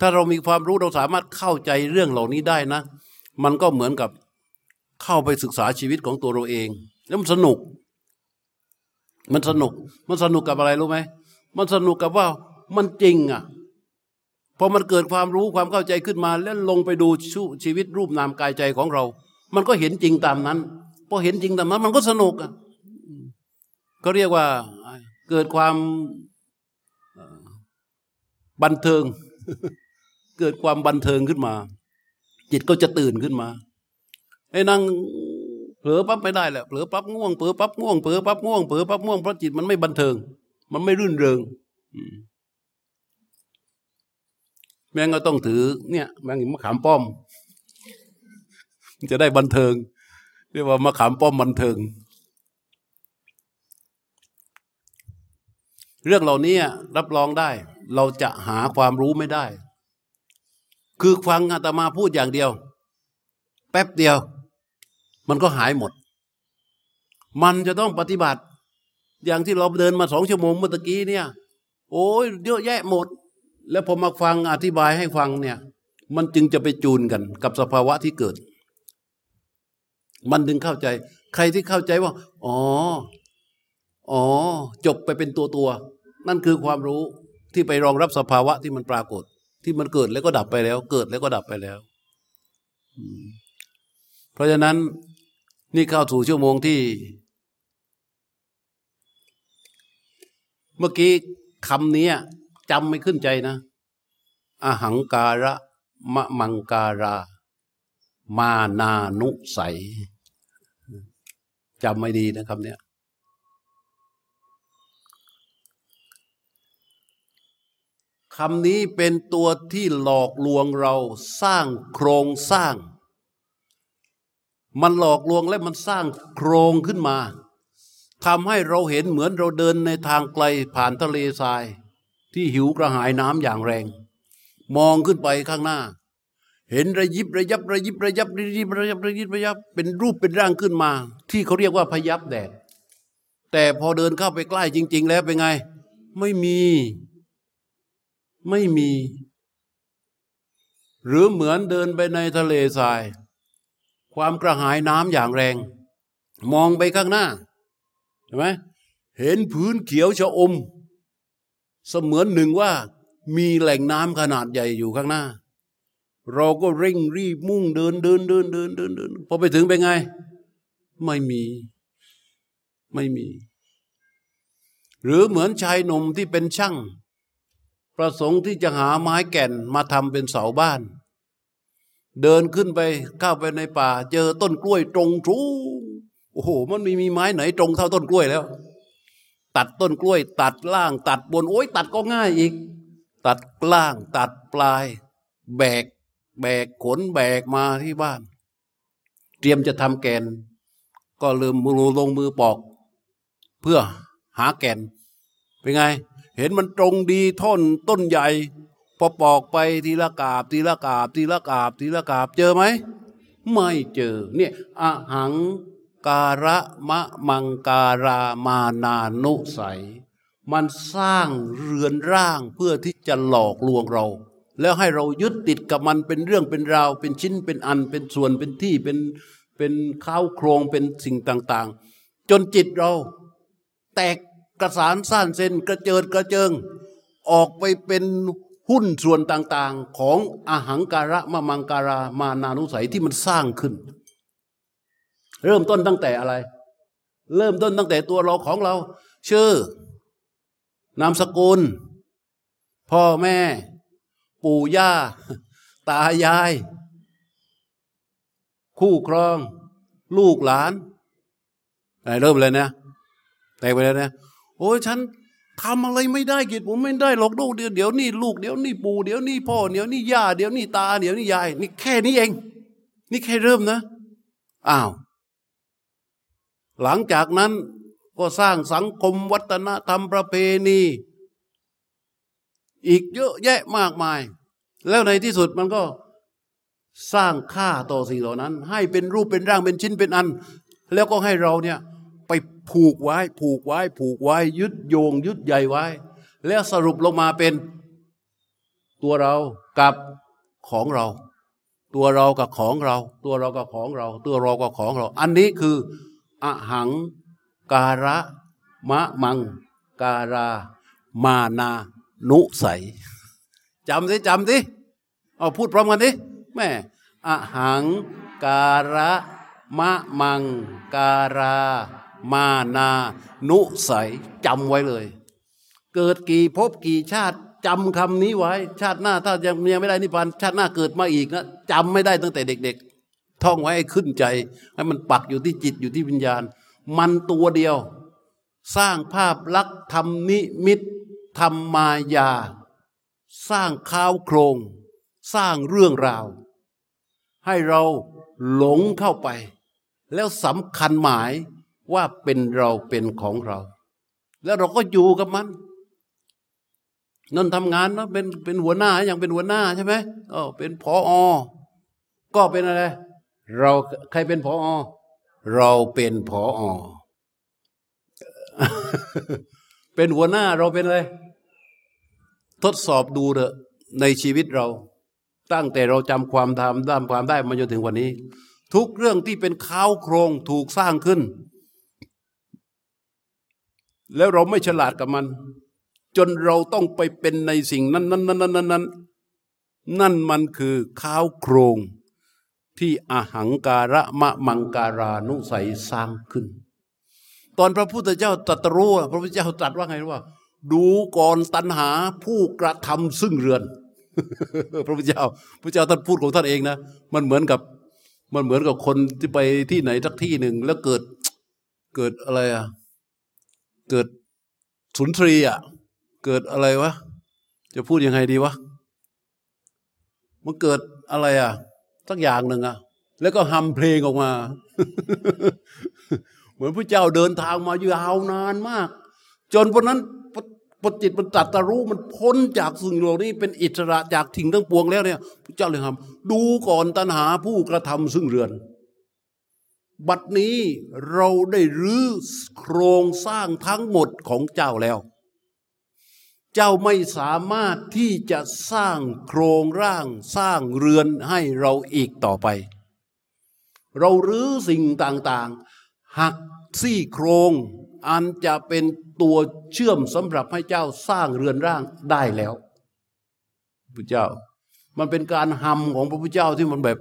ถ้าเรามีความรู้เราสามารถเข้าใจเรื่องเหล่านี้ได้นะ มันก็เหมือนกับเข้าไปศึกษาชีวิตของตัวเราเอง แล้วมันสนุก มันสนุก มันสนุกกับอะไรรู้ไหมมันสนุกกับว่ามันจริงอะพอมันเกิดความรู้ความเข้าใจขึ้นมา แล้วลงไปดูชีวิตรูปนามกายใจของเรา มันก็เห็นจริงตามนั้นพอเห็นจริงตามนั้น มันก็สนุกอะ ก็เรียกว่าเกิดความบันเทิง เกิดความบันเทิงขึ้นมา จิตก็จะตื่นขึ้นมาไอ้นั่งเผลอปั๊บไม่ได้แหละเผลอปั๊บง่วงเผลอปั๊บง่วงเผลอปั๊บง่วงเผลอปั๊บง่วงเพราะจิตมันไม่บันเทิง มันไม่รื่นเริงแม่งก็ต้องถือ เนี่ย แม่งมะขามป้อม จะได้บันเทิง เรียกว่ามะขามป้อมบันเทิง เรื่องเหล่านี้รับรองได้ เราจะหาความรู้ไม่ได้ คือฟังอาตมาพูดอย่างเดียว แป๊บเดียว มันก็หายหมด มันจะต้องปฏิบัติ อย่างที่เราเดินมาสองชั่วโมงเมื่อกี้เนี่ย โอ้ยเยอะแยะหมด แล้วพอมาฟังอธิบายให้ฟังเนี่ย มันจึงจะไปจูนกันกับสภาวะที่เกิด มันดึงเข้าใจ ใครที่เข้าใจว่า อ๋ออ๋อ จบไปเป็นตัวตัว นั่นคือความรู้ที่ไปรองรับสภาวะที่มันปรากฏ ที่มันเกิดแล้วก็ดับไปแล้ว เกิดแล้วก็ดับไปแล้วเพราะฉะนั้นนี่เข้าสู่ชั่วโมงที่ เมื่อกี้คำนี้จำไม่ขึ้นใจนะอาหังการะมะมังการา มานานุใสจำไม่ดีนะคำนี้ คำนี้เป็นตัวที่หลอกลวงเราสร้างโครงสร้าง มันหลอกลวงและมันสร้างโครงขึ้นมาทำให้เราเห็นเหมือนเราเดินในทางไกลผ่านทะเลทราย ที่หิวกระหายน้ำอย่างแรง มองขึ้นไปข้างหน้า เห็นระยิบระยับระยิบระยับระยิบระยับระยิบระยับเป็นรูปเป็นร่างขึ้นมา ที่เขาเรียกว่าพยับแดดแต่พอเดินเข้าไปใกล้จริง ๆ แล้วเป็นไง ไม่มี ไม่มี หรือเหมือนเดินไปในทะเลทราย ความกระหายน้ำอย่างแรง มองไปข้างหน้าเห็นไหมเห็นพื้นเขียวชะอม เสมือนหนึ่งว่ามีแหล่งน้ำขนาดใหญ่อยู่ข้างหน้า เราก็เร่งรีบมุ่งเดินเดินเดินเดินเดินเดินพอไปถึงเป็นไง ไม่มี ไม่มี หรือเหมือนชายหนุ่มที่เป็นช่าง ประสงค์ที่จะหาไม้แก่นมาทำเป็นเสาบ้าน เดินขึ้นไปเข้าไปในป่า เจอต้นกล้วยตรงทูโอ้โห มันไม่มีไม้ไหนตรงเท่าต้นกล้วยแล้ว ตัดต้นกล้วย ตัดล่างตัดบนโอ้ยตัดก็ง่ายอีก ตัดล่างตัดปลาย แบก แบกขนแบกมาที่บ้าน เตรียมจะทำแกน ก็เริ่มมือลงมือปอก เพื่อหาแกนเป็นไง เห็นมันตรงดีท่อนต้นใหญ่ พอปอกไปทีละกาบทีละกาบทีละกาบทีละกาบเจอไหมไม่เจอเนี่ยอะหังการะมะมังการามานานุสัยมันสร้างเรือนร่างเพื่อที่จะหลอกลวงเรา แล้วให้เรายึดติดกับมันเป็นเรื่องเป็นราว เป็นชิ้นเป็นอันเป็นส่วนเป็นที่เป็นเป็นข้าวโครงเป็นสิ่งต่าง ๆ จนจิตเรา แตก กระสานสั้นเส้นกระเจิดกระเจิง ออกไปเป็นหุ้นส่วนต่างๆของอาหังการะมะมังการามานานุสัยที่มันสร้างขึ้น เริ่มต้นตั้งแต่อะไร เริ่มต้นตั้งแต่ตัวเราของเรา ชื่อ นามสกุล พ่อแม่ ปู่ย่า ตายาย คู่ครอง ลูกหลานอะไรเริ่มเลยนะแตกไปเลยนะ โอ้ยฉันทำอะไรไม่ได้กิจผมไม่ได้หรอกลูกเดี๋ยวเดี๋ยวนี่ลูกเดี๋ยวนี่ปู่เดี๋ยวนี่พ่อเดี๋ยวนี่ย่าเดี๋ยวนี่ตาเดี๋ยวนี่ยาย นี่แค่นี้เอง นี่แค่เริ่มนะอ้าว หลังจากนั้นก็สร้างสังคมวัฒนธรรมประเพณี อีกเยอะแยะมากมาย แล้วในที่สุดมันก็สร้างค่าต่อสิ่งเหล่านั้น ให้เป็นรูปเป็นร่างเป็นชิ้นเป็นอัน แล้วก็ให้เราเนี่ย ผูกไว้ ผูกไว้ ผูกไว้ ยึดโยง ยึดใยไว้ แล้วสรุปลงมาเป็น ตัวเรากับของเรา ตัวเรากับของเรา ตัวเรากับของเรา ตัวเรากับของเรา อันนี้คืออหัง การะ มะมัง การา มานา นุใสจำสิจำสิเอาพูดพร้อมกันดิแม่อหัง การะ มะมัง การา มานานุใสจำไว้เลย เกิดกี่ภพกี่ชาติจำคำนี้ไว้ ชาติหน้าถ้ายังยังไม่ได้นิพพานชาติหน้าเกิดมาอีกนะจำไม่ได้ตั้งแต่เด็ก ๆ ท่องไว้ให้ขึ้นใจ ให้มันปักอยู่ที่จิตอยู่ที่วิญญาณ มันตัวเดียว สร้างภาพลักษณ์ทำนิมิตทำมายา สร้างข้าวโครง สร้างเรื่องราว ให้เราหลงเข้าไป แล้วสำคัญหมาย ว่าเป็นเราเป็นของเรา แล้วเราก็อยู่กับมันนั่นทำงานนะเป็นเป็นหัวหน้าอย่างเป็นหัวหน้าใช่ไหมก็เป็นพออก็เป็นอะไร เราใครเป็นพออเราเป็นพออเป็นหัวหน้าเราเป็นอะไรทดสอบดูเถอะในชีวิตเรา ตั้งแต่เราจำความทำด้ามความได้มาจนถึงวันนี้ ทุกเรื่องที่เป็นข้าวโครงถูกสร้างขึ้น แล้วเราไม่ฉลาดกับมัน จนเราต้องไปเป็นในสิ่งนั้นนั้นนั้นนั้นนั้นนั่นมันคือข้าวโครงที่อหังการะมะมังการานุสัยสร้างขึ้น ตอนพระพุทธเจ้าตรัสรู้พระพุทธเจ้าตรัสว่าไงว่า ดูก่อนตัณหาผู้กระทำซึ่งเรือน พระพุทธเจ้า พระเจ้าท่านพูดของท่านเองนะ มันเหมือนกับมันเหมือนกับคนที่ไปที่ไหนสักที่หนึ่งแล้วเกิดเกิดอะไรอะ เกิดสุนทรีอะ เกิดอะไรวะ จะพูดยังไงดีวะ มันเกิดอะไรอะสักอย่างหนึ่งอะ แล้วก็ฮัมเพลงออกมา เหมือนพระเจ้าเดินทางมายาวนานมาก จนวันนั้นปจิตมันตัดตรู้มันพ้นจากสิ่งเหล่านี้เป็นอิสระจากทิ้งทั้งปวงแล้วเนี่ยพระเจ้าเลยทำดูก่อนตัณหาผู้กระทำซึ่งเรือน บัดนี้เราได้รื้อโครงสร้างทั้งหมดของเจ้าแล้ว เจ้าไม่สามารถที่จะสร้างโครงร่างสร้างเรือนให้เราอีกต่อไป เรารื้อสิ่งต่างๆ หักซี่โครงอันจะเป็นตัวเชื่อมสำหรับให้เจ้าสร้างเรือนร่างได้แล้วพระเจ้า มันเป็นการหำของพระพุทธเจ้าที่มันแบบ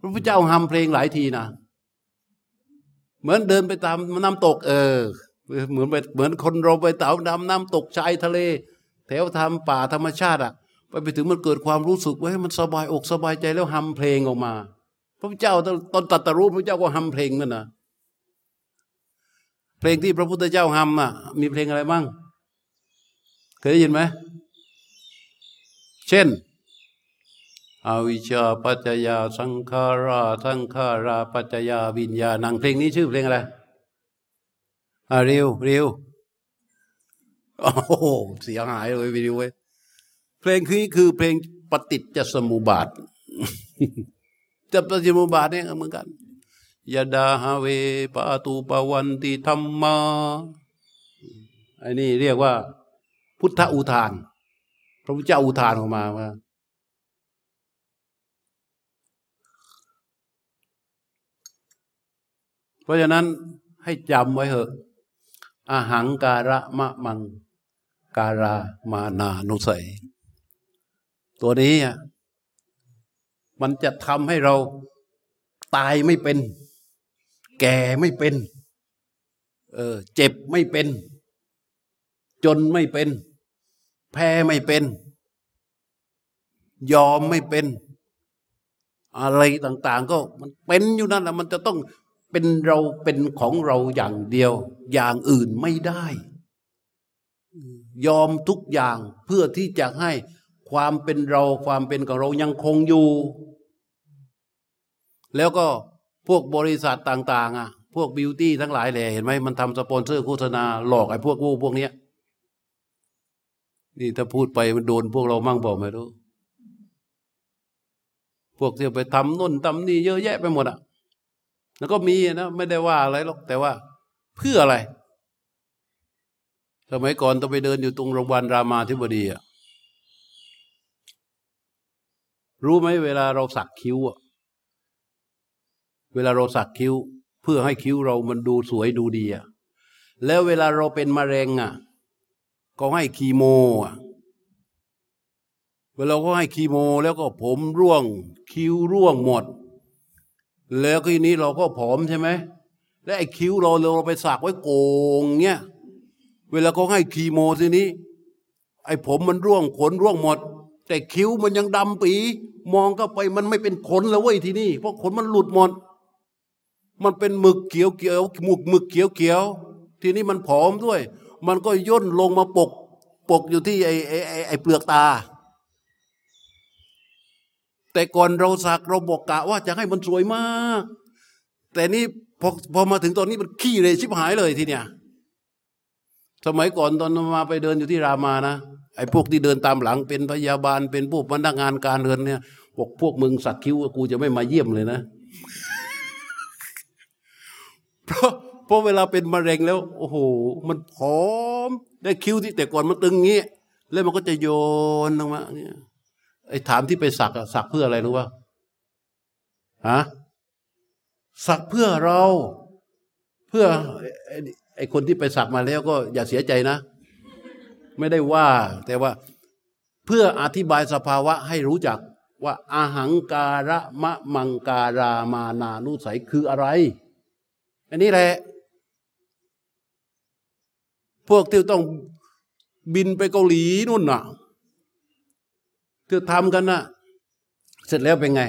พระพุทธเจ้าหำเพลงหลายทีนะเหมือนเดินไปตามน้ำตก เออ เหมือนไปเหมือนคนเราไปตามน้ำน้ำตกชายทะเล แถวทำป่าธรรมชาติอะไปไปถึงมันเกิดความรู้สึกว่ามันสบายอกสบายใจแล้วหำเพลงออกมา พระพุทธเจ้าตอนตัดตรู้พระเจ้าก็หำเพลงนั่นนะเพลงที่พระพุทธเจ้าหำอะ มีเพลงอะไรบ้าง เคยได้ยินไหม เช่น อวิชาปัจจยาสังขาราสังขาราปัจจยาวิญญาณังเพลงนี้ชื่อเพลงอะไรอ่าเร็วเร็วโอ้โหเสียหายเลยวิดีโอเว้ยเพลงนี้คือเพลงปฏิจจสมุปบาทจะปฏิจจสมุปบาทเนี่ยเหมือนกันยดาฮาเวปาตูปวันติธรรมาอันนี้เรียกว่า พุทธอุทาน พระพุทธเจ้าอุทานออกมาว่าเพ ราะฉะนั้นให้จำไว้เถอะอาหังการะมะมังการามานานุสัย ตัวนี้มันจะทำให้เราตายไม่เป็น แก่ไม่เป็น เออเจ็บไม่เป็น จนไม่เป็น แพ้ไม่เป็น ยอมไม่เป็น อะไรต่าง ๆ ก็มันเป็นอยู่นั่นแหละมันจะต้อง เป็นเราเป็นของเราอย่างเดียว อย่างอื่นไม่ได้ ยอมทุกอย่างเพื่อที่จะให้ความเป็นเราความเป็นของเรายังคงอยู่ แล้วก็พวกบริษัทต่าง ๆ อะ พวกบิวตี้ทั้งหลายแหละเห็นไหมมันทำสปอนเซอร์โฆษณาหลอกไอ้พวกวูพวกเนี้ยนี่ถ้าพูดไปมันโดนพวกเรามั่งบอกไม่รู้ พวกที่ไปทำนุ่นทำนี่เยอะแยะไปหมดอะ แล้วก็มีนะไม่ได้ว่าอะไรหรอกแต่ว่าเพื่ออะไร สมัยก่อนต้องไปเดินอยู่ตรงโรงพยาบาลรามาธิบดีอะรู้ไหมเวลาเราสักคิ้วอะเวลาเราสักคิ้ว เพื่อให้คิ้วเรามันดูสวยดูดีอะแล้วเวลาเราเป็นมะเร็งอะก็ให้คีโมอะเวลาเขาให้คีโม แล้วก็ผมร่วง คิ้วร่วงหมด แล้วทีนี้เราก็ผอมใช่ไหมและไอ้คิ้วเราเราไปสักไว้โกงเงี้ยเวลาเขาให้คีโมทีนี้ ไอ้ผมมันร่วงขนร่วงหมด แต่คิ้วมันยังดำปี มองเข้าไปมันไม่เป็นขนแล้วเว้ยทีนี้เพราะขนมันหลุดหมด มันเป็นหมึกเขียวเขียวหมึกหมึกเขียวเขียว ทีนี้มันผอมด้วย มันก็ย่นลงมาปก ปกอยู่ที่ไอ้ไอ้ไอ้เปลือกตา แต่ก่อนเราสักเราบอกกะว่าจะให้มันสวยมาก แต่นี่พอพอมาถึงตอนนี้มันขี้เลยชิบหายเลยทีเนี้ยสมัยก่อนตอนมาไปเดินอยู่ที่รามานะไอ้พวกที่เดินตามหลังเป็นพยาบาลเป็นพวกพนักงานการเงินเนี่ยบอกพวกมึงสักคิ้วกูจะไม่มาเยี่ยมเลยนะ เพราะเพราะเวลาเป็นมะเร็งแล้ว โอ้โห มันผอม ได้คิ้วที่แต่ก่อนมันตึงงี้ แล้วมันก็จะโยนลงมาเนี่ย ไอ้ถามที่ไปสักสักเพื่ออะไรรู้ป่ะฮะสักเพื่อเรา เพื่อไอ้คนที่ไปสักมาแล้วก็อย่าเสียใจนะ ไม่ได้ว่า แต่ว่าเพื่ออธิบายสภาวะให้รู้จักว่าอาหังการะมะมังการามานานุสัยคืออะไร อันนี้แหละ พวกที่ต้องบินไปเกาหลีนู่นน่ะ คือทำกันนะเสร็จแล้วเป็นไง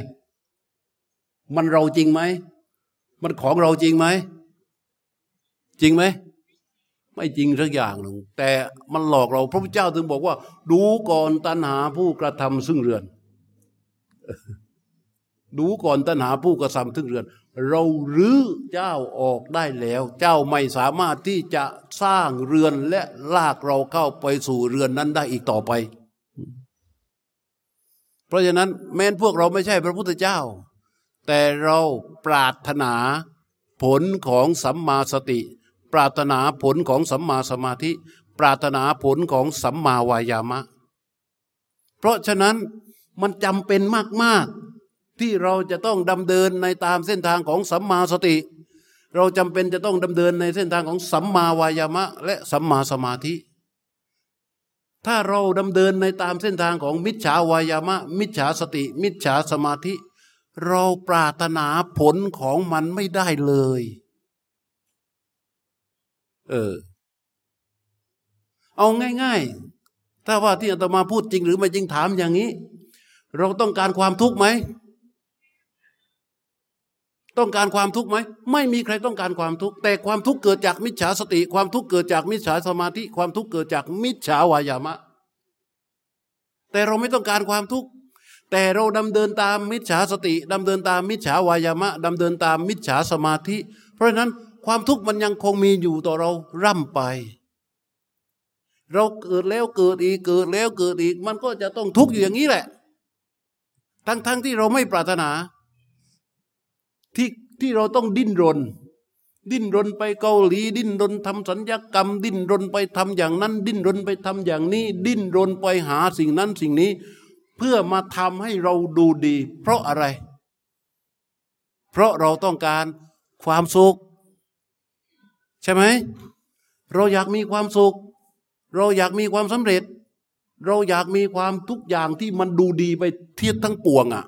มันเราจริงไหม มันของเราจริงไหม จริงไหม ไม่จริงสักอย่างหนึ่งแต่มันหลอกเรา พระพุทธเจ้าถึงบอกว่า ดูก่อนตัณหาผู้กระทำซึ่งเรือน ดูก่อนตัณหาผู้กระทำซึ่งเรือน เรารื้อเจ้าออกได้แล้ว เจ้าไม่สามารถที่จะสร้างเรือนและลากเราเข้าไปสู่เรือนนั้นได้อีกต่อไป เพราะฉะนั้นแม้นพวกเราไม่ใช่พระพุทธเจ้า แต่เราปรารถนาผลของสัมมาสติ ปรารถนาผลของสัมมาสมาธิ ปรารถนาผลของสัมมาวายามะ เพราะฉะนั้นมันจำเป็นมาก ๆ ที่เราจะต้องดำเดินในตามเส้นทางของสัมมาสติ เราจำเป็นจะต้องดำเนินในเส้นทางของสัมมาวายามะ และสัมมาสมาธิ ถ้าเราดำเนินในตามเส้นทางของมิจฉาวายามะ มิจฉาสติ มิจฉาสมาธิ เราปรารถนาผลของมันไม่ได้เลย เออ เอาง่าย ๆ ถ้าว่าที่อาตมาพูดจริงหรือไม่จริงถามอย่างนี้ เราต้องการความทุกข์ไหม ต้องการความทุกข์ไหมไม่มีใครต้องการความทุกข์แต่ความทุกข์เกิดจากมิจฉาสติ ความทุกข์เกิดจากมิจฉาสมาธิ ความทุกข์เกิดจากมิจฉาวายามะ แต่เราไม่ต้องการความทุกข์แต่เราดำเดินตามมิจฉาสติดำเดินตามมิจฉาวายามะดำเดินตามมิจฉาสมาธิ เพราะฉะนั้นความทุกข์มันยังคงมีอยู่ต่อเราร่ำไป เราเกิดแล้วเกิดอีกเกิดแล้วเกิดอีก มันก็จะต้องทุกข์อยู่อย่างนี้แหละ ทั้งๆทที่เราไม่ปรารถนา ที่ที่เราต้องดิ้นรน ดิ้นรนไปเกาหลี ดิ้นรนทำสัญญกรรม ดิ้นรนไปทำอย่างนั้น ดิ้นรนไปทำอย่างนี้ ดิ้นรนไปหาสิ่งนั้นสิ่งนี้ เพื่อมาทำให้เราดูดี เพราะอะไร เพราะเราต้องการความสุข ใช่ไหม เราอยากมีความสุข เราอยากมีความสำเร็จ เราอยากมีความทุกอย่างที่มันดูดีไปเทียบทั้งปวงอะ่ะ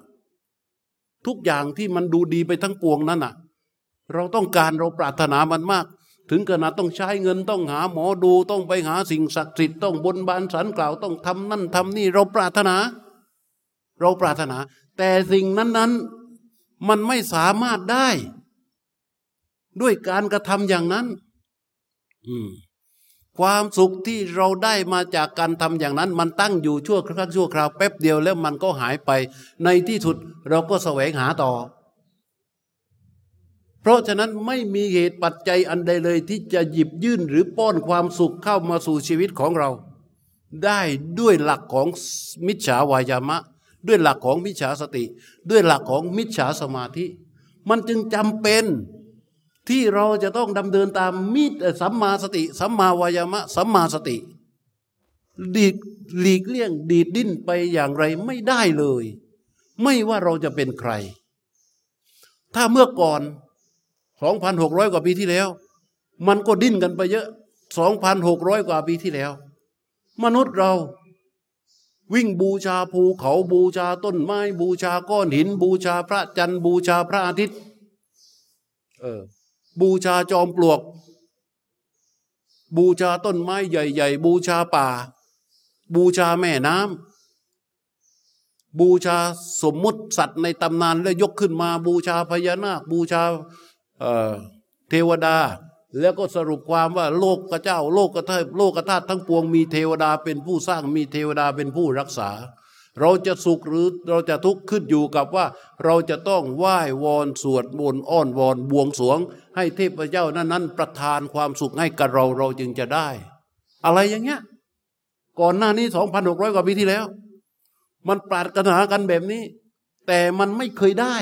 ทุกอย่างที่มันดูดีไปทั้งปวงนั้นอะ เราต้องการเราปรารถนามันมาก ถึงขนาดต้องใช้เงินต้องหาหมอดูต้องไปหาสิ่งศักดิ์สิทธิ์ต้องบนบานสันกล่าวต้องทำนั่นทำนี่เราปรารถนา เราปรารถนา แต่สิ่งนั้นนั้นมันไม่สามารถได้ ด้วยการกระทำอย่างนั้น อืม ความสุขที่เราได้มาจากการทำอย่างนั้น มันตั้งอยู่ชั่วครั้งชั่วคราวแป๊บเดียวแล้วมันก็หายไป ในที่สุดเราก็แสวงหาต่อ เพราะฉะนั้นไม่มีเหตุปัจจัยอันใดเลยที่จะหยิบยื่นหรือป้อนความสุขเข้ามาสู่ชีวิตของเรา ได้ด้วยหลักของมิจฉาวายามะ ด้วยหลักของมิจฉาสติ ด้วยหลักของมิจฉาสมาธิ มันจึงจำเป็น ที่เราจะต้องดำเนินตามมิตรสัมมาสติ สัมมาวายามะ สัมมาสติ ดีดหลีกเลี่ยง ดีดดิ้นไปอย่างไรไม่ได้เลย ไม่ว่าเราจะเป็นใคร ถ้าเมื่อก่อน 2,600 กว่าปีที่แล้ว มันก็ดิ้นกันไปเยอะ 2,600 กว่าปีที่แล้ว มนุษย์เราวิ่งบูชาภูเขาบูชาต้นไม้ บูชาก้อนหิน บูชาพระจันทร์บูชาพระอาทิตย์ เออ บูชาจอมปลวก บูชาต้นไม้ใหญ่ ๆ บูชาป่า บูชาแม่น้ำบูชาสมมุติสัตว์ในตำนานแล้วยกขึ้นมา บูชาพญานาค บูชาเทวดา แล้วก็สรุปความว่าโลกกระเจ้า โลกกระเทโลกกระธาตุทั้งปวงมีเทวดาเป็นผู้สร้างมีเทวดาเป็นผู้รักษา เราจะสุขหรือเราจะทุกข์ขึ้นอยู่กับว่า เราจะต้องไหว้วอนสวดมนต์อ้อนวอนบวงสวง ให้เทพเจ้านั้นนั้นประทานความสุขให้กับเราเราจึงจะได้ อะไรอย่างเงี้ยก่อนหน้านี้สองพันหกร้อยกว่าปีที่แล้ว มันปรารถนากันแบบนี้ แต่มันไม่เคยได้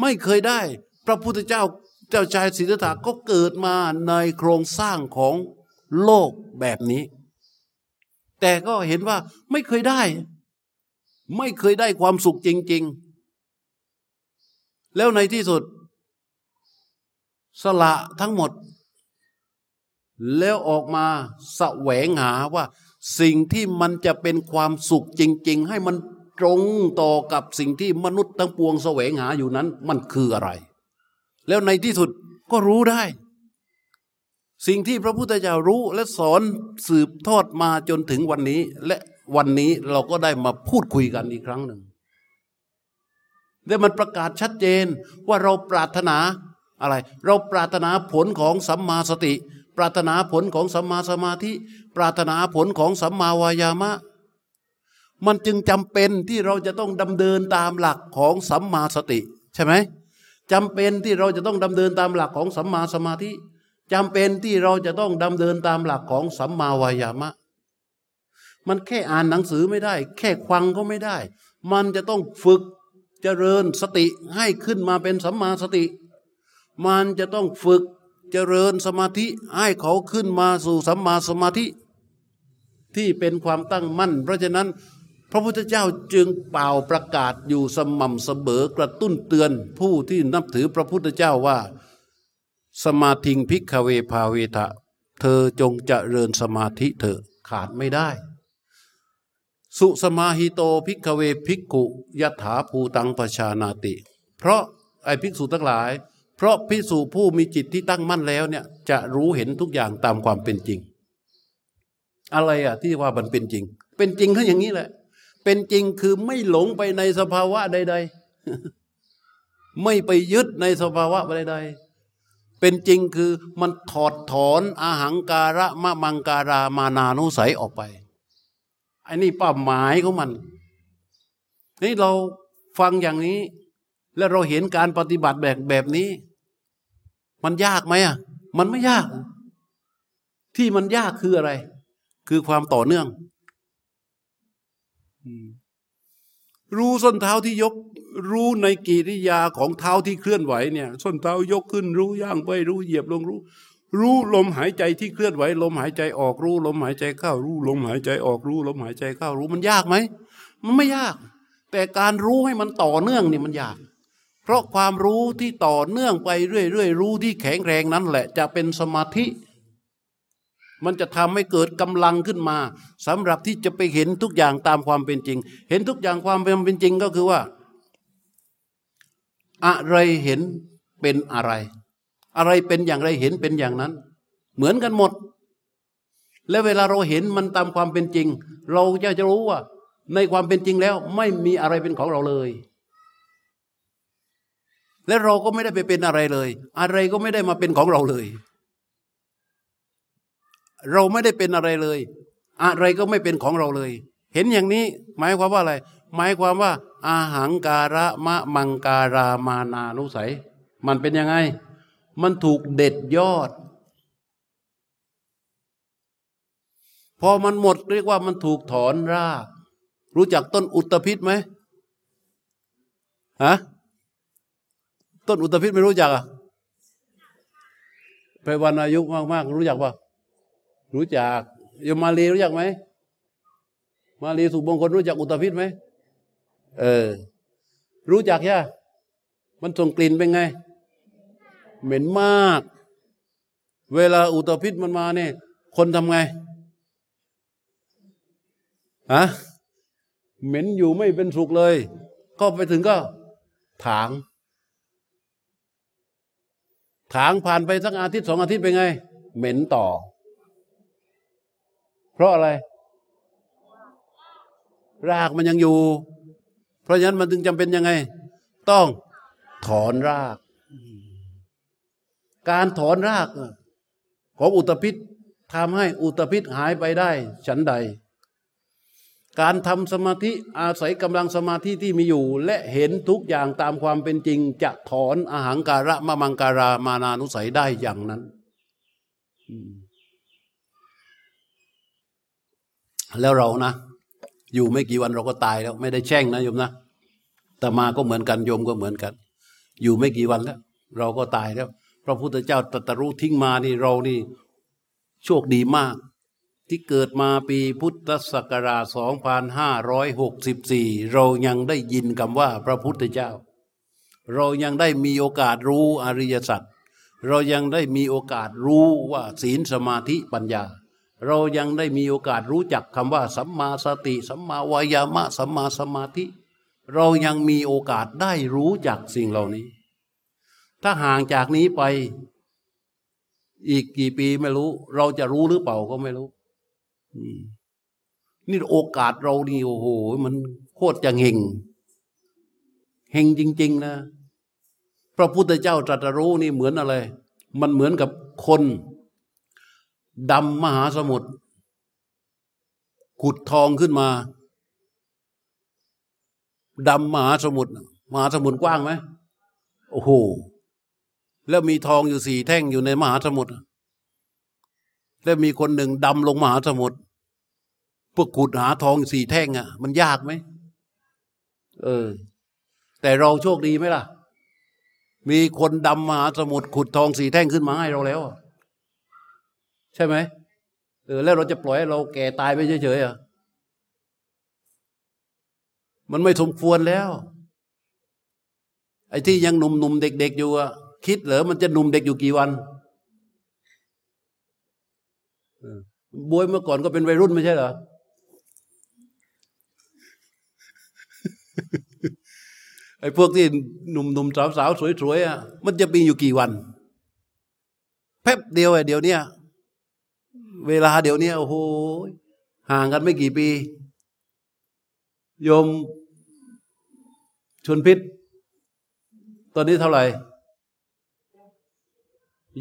ไม่เคยได้ พระพุทธเจ้าเจ้าชายสิทธัตถะก็เกิดมาในโครงสร้างของโลกแบบนี้ แต่ก็เห็นว่าไม่เคยได้ ไม่เคยได้ความสุขจริง ๆ แล้วในที่สุด สละทั้งหมด แล้วออกมาสแหวงหาว่า สิ่งที่มันจะเป็นความสุขจริง ๆ ให้มันตรงต่อกับสิ่งที่มนุษย์ทั้งปวงแสวงหาอยู่นั้น มันคืออะไร แล้วในที่สุดก็รู้ได้ สิ่งที่พระพุทธเจ้ารู้และสอนสืบทอดมาจนถึงวันนี้ และวันนี้เราก็ได้มาพูดคุยกันอีกครั้งหนึ่งและมันประกาศชัดเจนว่าเราปรารถนาอะไร เราปรารถนาผลของสัมมาสติ ปรารถนาผลของสัมมาสมาธิ ปรารถนาผลของสัมมาวายามะ มันจึงจำเป็นที่เราจะต้องดำเนินตามหลักของสัมมาสติ ใช่ไหมจำเป็นที่เราจะต้องดำเนินตามหลักของสัมมาสมาธิ จำเป็นที่เราจะต้องดำเนินตามหลักของสัมมาวายามะ มันแค่อ่านหนังสือไม่ได้ แค่ควังก็ไม่ได้ มันจะต้องฝึกเจริญสติให้ขึ้นมาเป็นสัมมาสติ มันจะต้องฝึกเจริญสมาธิให้เขาขึ้นมาสู่สัมมาสมาธิ ที่เป็นความตั้งมั่น เพราะฉะนั้นพระพุทธเจ้าจึงป่าวประกาศอยู่สม่ำเสมอกระตุ้นเตือนผู้ที่นับถือพระพุทธเจ้าว่า สมาธิง ภิกขเวภาเวถะ เธอจงเจริญสมาธิเถอะขาดไม่ได้ สุสมาหิโต ภิกขเว ภิกขุยถาภูตังปชานาติ เพราะไอภิกษุทั้งหลาย เพราะภิกษุผู้มีจิตที่ตั้งมั่นแล้วเนี่ยจะรู้เห็นทุกอย่างตามความเป็นจริง อะไรอะที่ว่ามันเป็นจริง เป็นจริงก็อย่างนี้แหละ เป็นจริงคือไม่หลงไปในสภาวะใด ๆ ไม่ไปยึดในสภาวะใดๆ เป็นจริงคือมันถอดถอนอาหังการะมะมังการามานานุสัยออกไปไอ้นี่เป้าหมายของมัน นี่เราฟังอย่างนี้ แล้วเราเห็นการปฏิบัติแบบแบบนี้ มันยากไหมอะ มันไม่ยาก ที่มันยากคืออะไร คือความต่อเนื่องรู้ส้นเท้าที่ยก รู้ในกิริยาของเท้าที่เคลื่อนไหวเนี่ยส้นเท้ายกขึ้นรู้ย่างไปรู้เหยียบลงรู้ รู้ลมหายใจที่เคลื่อนไหว ลมหายใจออกรู้ ลมหายใจเข้ารู้ ลมหายใจออกรู้ ลมหายใจเข้ารู้มันยากไหมมันไม่ยาก แต่การรู้ให้มันต่อเนื่องนี่มันยาก เพราะความรู้ที่ต่อเนื่องไปเรื่อยๆรู้ที่แข็งแรงนั้นแหละ จะเป็นสมาธิ มันจะทำให้เกิดกำลังขึ้นมาสำหรับที่จะไปเห็นทุกอย่างตามความเป็นจริง เห็นทุกอย่างความเป็นจริงก็คือว่า อะไรเห็นเป็นอะไร อะไรเป็นอย่างไรเห็นเป็นอย่างนั้น เหมือนกันหมด และเวลาเราเห็นมันตามความเป็นจริง เราจะจะรู้ว่า ในความเป็นจริงแล้วไม่มีอะไรเป็นของเราเลย และเราก็ไม่ได้ไปเป็นอะไรเลย อะไรก็ไม่ได้มาเป็นของเราเลย เราไม่ได้เป็นอะไรเลย อะไรก็ไม่เป็นของเราเลย เห็นอย่างนี้ หมายความว่าอะไร หมายความว่า อาหังการะมะมังการามานานุสัย มันเป็นยังไง มันถูกเด็ดยอด พอมันหมดเรียกว่ามันถูกถอนราก รู้จักต้นอุตภิษไหมฮะต้นอุตภิษไม่รู้จักอะไปวันอายุมากๆรู้จักปะรู้จักยมมาลีรู้จักไหม มาลีสุบงคลรู้จักอุตภิษไหม เออ รู้จักย่ะมันส่งกลิ่นเป็นไง เหม็นมาก เวลาอุตภิษมันมาเนี่ย คนทำไงฮะเหม็นอยู่ไม่เป็นสุขเลย ก็ไปถึงก็ถาง ถางผ่านไปสักอาทิตย์สองอาทิตย์เป็นไง เหม็นต่อ เพราะอะไร รากมันยังอยู่ เพราะฉะนั้นมันจึงจำเป็นยังไง ต้องถอนราก การถอนรากของอุตภิษทำให้อุตภิษหายไปได้ ฉันใด การทำสมาธิอาศัยกำลังสมาธิที่มีอยู่ และเห็นทุกอย่างตามความเป็นจริง จะถอนอาหางการะมะมังการามานานุสัยได้อย่างนั้น แล้วเรานะ อยู่ไม่กี่วันเราก็ตายแล้ว ไม่ได้แช่งนะโยมนะแต่มาก็เหมือนกันโยมก็เหมือนกัน อยู่ไม่กี่วันแล้ว เราก็ตายแล้วพระพุทธเจ้าตรัสรู้ทิ้งมานี่เรานี่โชคดีมาก ที่เกิดมาปีพุทธศักราช 2564 เรายังได้ยินคำว่าพระพุทธเจ้า เรายังได้มีโอกาสรู้อริยสัจเรายังได้มีโอกาสรู้ว่าศีลสมาธิปัญญา เรายังได้มีโอกาสรู้จักคำว่า สัมมาสติสัมมาวายามะสัมมาสมาธิ เรายังมีโอกาสได้รู้จักสิ่งเหล่านี้ ถ้าห่างจากนี้ไป อีกกี่ปีไม่รู้ เราจะรู้หรือเปล่าก็ไม่รู้นี่โอกาสเรานี่โอ้โห มันโคตรจะเฮงเฮงจริง ๆ นะ พระพุทธเจ้าตรัสรู้นี่เหมือนอะไร มันเหมือนกับคน ดำมหาสมุทรขุดทองขึ้นมาดำมหาสมุทรมหาสมุทรกว้างไหมโอ้โหแล้วมีทองอยู่สี่แท่งอยู่ในมหาสมุทรแล้วมีคนหนึ่งดำลงมหาสมุทรเพื่อขุดหาทองสี่แท่งอะ มันยากไหมเออ แต่เราโชคดีไหมล่ะ มีคนดำมหาสมุทรขุดทองสี่แท่งขึ้นมาให้เราแล้ว ใช่ไหมเออแล้วเราจะปล่อยให้เราแก่ตายไปเฉยๆอะมันไม่สมควรแล้ว ไอ้ที่ยังหนุ่มๆเด็ก ๆ อยู่อะคิดเหรอมันจะหนุ่มเด็กอยู่กี่วันบวยเมื่อก่อนก็เป็นวัยรุ่นไม่ใช่เหรอไอ้พวกที่หนุ่มๆสาวๆสวยๆอะมันจะมีอยู่กี่วัน แป๊บเดียวไอ้เดี๋ยวเนี้ย เวลาเดี๋ยวนี้โอ้โหห่างกันไม่กี่ปี โยมชนพิษ ตอนนี้เท่าไหร่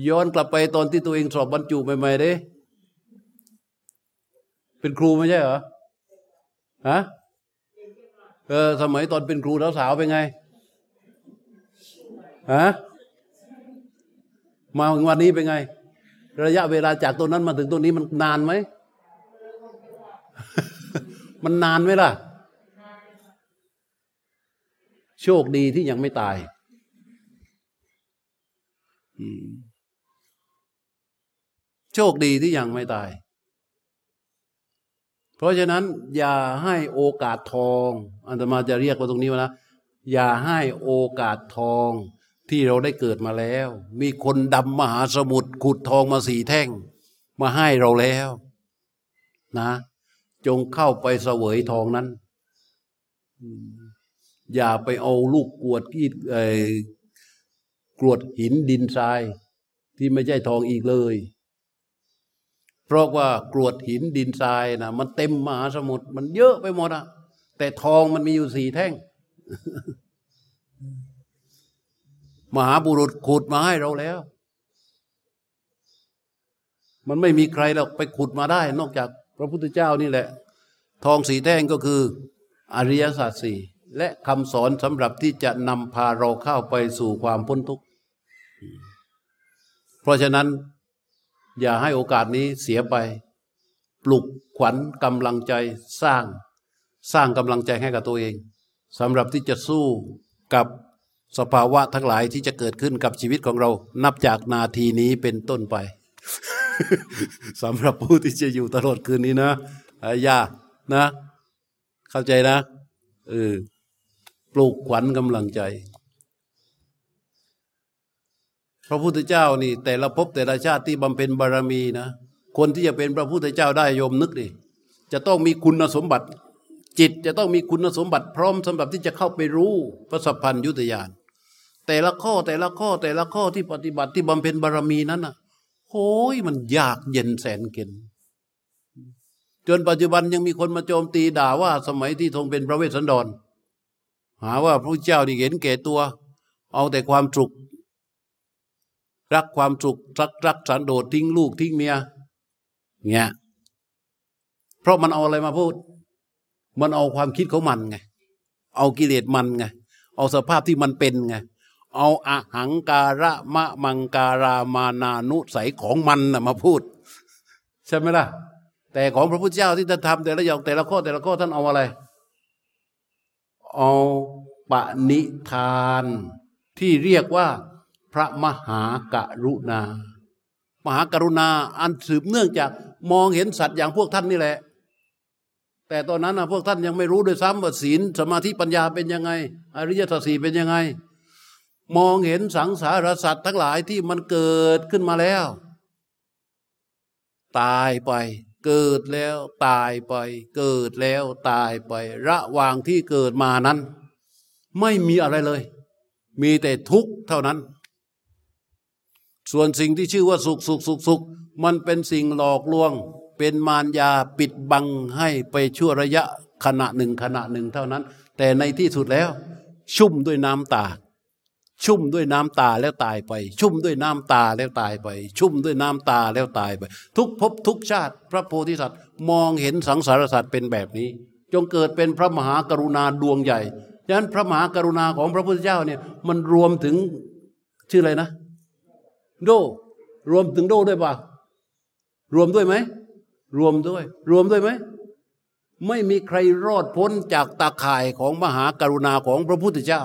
ย้อนกลับไปตอนที่ตัวเองสอบบรรจุใหม่ๆเด้เป็นครูไม่ใช่เหรอฮะเออสมัยตอนเป็นครูแล้วสาวเป็นไงฮะมาถึงวันนี้เป็นไง ระยะเวลาจากตัวนั้นมาถึงตัวนี้มันนานไหม มันนานไหมล่ะ โชคดีที่ยังไม่ตาย โชคดีที่ยังไม่ตาย เพราะฉะนั้น อย่าให้โอกาสทองอันตมาจะเรียกว่าตรงนี้ว่านะอย่าให้โอกาสทอง ที่เราได้เกิดมาแล้ว มีคนดำมหาสมุทรขุดทองมาสีแท่ง มาให้เราแล้ว นะ จงเข้าไปเสวยทองนั้น อย่าไปเอาลูกกวดกีดกรวดหินดินทราย ที่ไม่ใช่ทองอีกเลย เพราะว่ากรวดหินดินทรายนะมันเต็มมหาสมุทรมันเยอะไปหมดอะแต่ทองมันมีอยู่สี่แท่ง มหาบุรุษขุดมาให้เราแล้ว มันไม่มีใครหรอกไปขุดมาได้ นอกจากพระพุทธเจ้านี่แหละ ทองสีแท่งก็คือ อริยสัจสี่และคำสอนสำหรับที่จะนำพาเราเข้าไปสู่ความพ้นทุกข์ เพราะฉะนั้น อย่าให้โอกาสนี้เสียไป ปลุกขวัญกำลังใจสร้าง สร้างกำลังใจให้กับตัวเองสำหรับที่จะสู้กับ สภาวะทั้งหลายที่จะเกิดขึ้นกับชีวิตของเรา นับจากนาทีนี้เป็นต้นไปสำหรับผู้ที่จะอยู่ตลอดคืนนี้นะอยานะ เข้าใจนะเออปลูกขวัญกำลังใจพระพุทธเจ้านี่ แต่ละภพแต่ละชาติที่บำเพ็ญบารมีนะคนที่จะเป็นพระพุทธเจ้าได้โยมนึกดิจะต้องมีคุณสมบัติจิตจะต้องมีคุณสมบัติพร้อมสำหรับที่จะเข้าไปรู้พระสัพพัญยุตยาน แต่ละข้อแต่ละข้อแต่ละข้อที่ปฏิบัติที่บำเพ็ญบารมีนั้นน่ะโอ้ยมันยากเย็นแสนเกินจนปัจจุบันยังมีคนมาโจมตีด่าว่าสมัยที่ทรงเป็นพระเวสสันดร หาว่าพระเจ้านี่เห็นแก่ตัว เอาแต่ความสุข รักความสุขรักรักสันโดษทิ้งลูกทิ้งเมียเงี้ยเพราะมันเอาอะไรมาพูด มันเอาความคิดของมันไง เอากิเลสมันไง เอาสภาพที่มันเป็นไง เอาอาหังการะมะมังการามานานุสัยของมันนะมาพูด ใช่ไหมล่ะ แต่ของพระพุทธเจ้าที่ท่านทำแต่ละอย่างแต่ละข้อแต่ละข้อท่านเอาอะไร เอาปณิธาน ที่เรียกว่า พระมหากรุณา มหากรุณาอันสืบเนื่องจากมองเห็นสัตว์อย่างพวกท่านนี่แหละ แต่ตอนนั้นนะพวกท่านยังไม่รู้ด้วยซ้ำว่าศีลสมาธิปัญญาเป็นยังไง อริยสัจสี่เป็นยังไง มองเห็นสังสารสัตว์ทั้งหลายที่มันเกิดขึ้นมาแล้ว ตายไป เกิดแล้ว ตายไป เกิดแล้วตายไป ระหว่างที่เกิดมานั้น ไม่มีอะไรเลย มีแต่ทุกข์เท่านั้น ส่วนสิ่งที่ชื่อว่าสุขสุขสุขสุขมันเป็นสิ่งหลอกลวง เป็นมารยาปิดบังให้ไปชั่วระยะขณะหนึ่งขณะหนึ่งเท่านั้น แต่ในที่สุดแล้ว ชุ่มด้วยน้ำตา ชุ่มด้วยน้ำตาแล้วตายไป ชุ่มด้วยน้ำตาแล้วตายไป ชุ่มด้วยน้ำตาแล้วตายไป ทุกภพทุกชาติพระโพธิสัตว์มองเห็นสังสารสัตว์เป็นแบบนี้ จงเกิดเป็นพระมหากรุณาดวงใหญ่ดังนั้นพระมหากรุณาของพระพุทธเจ้าเนี่ยมันรวมถึงชื่ออะไรนะ โด รวมถึงโดด้วยป่ะรวมด้วยไหมรวมด้วย รวมด้วยไหมไม่มีใครรอดพ้นจากตาข่ายของมหากรุณาของพระพุทธเจ้า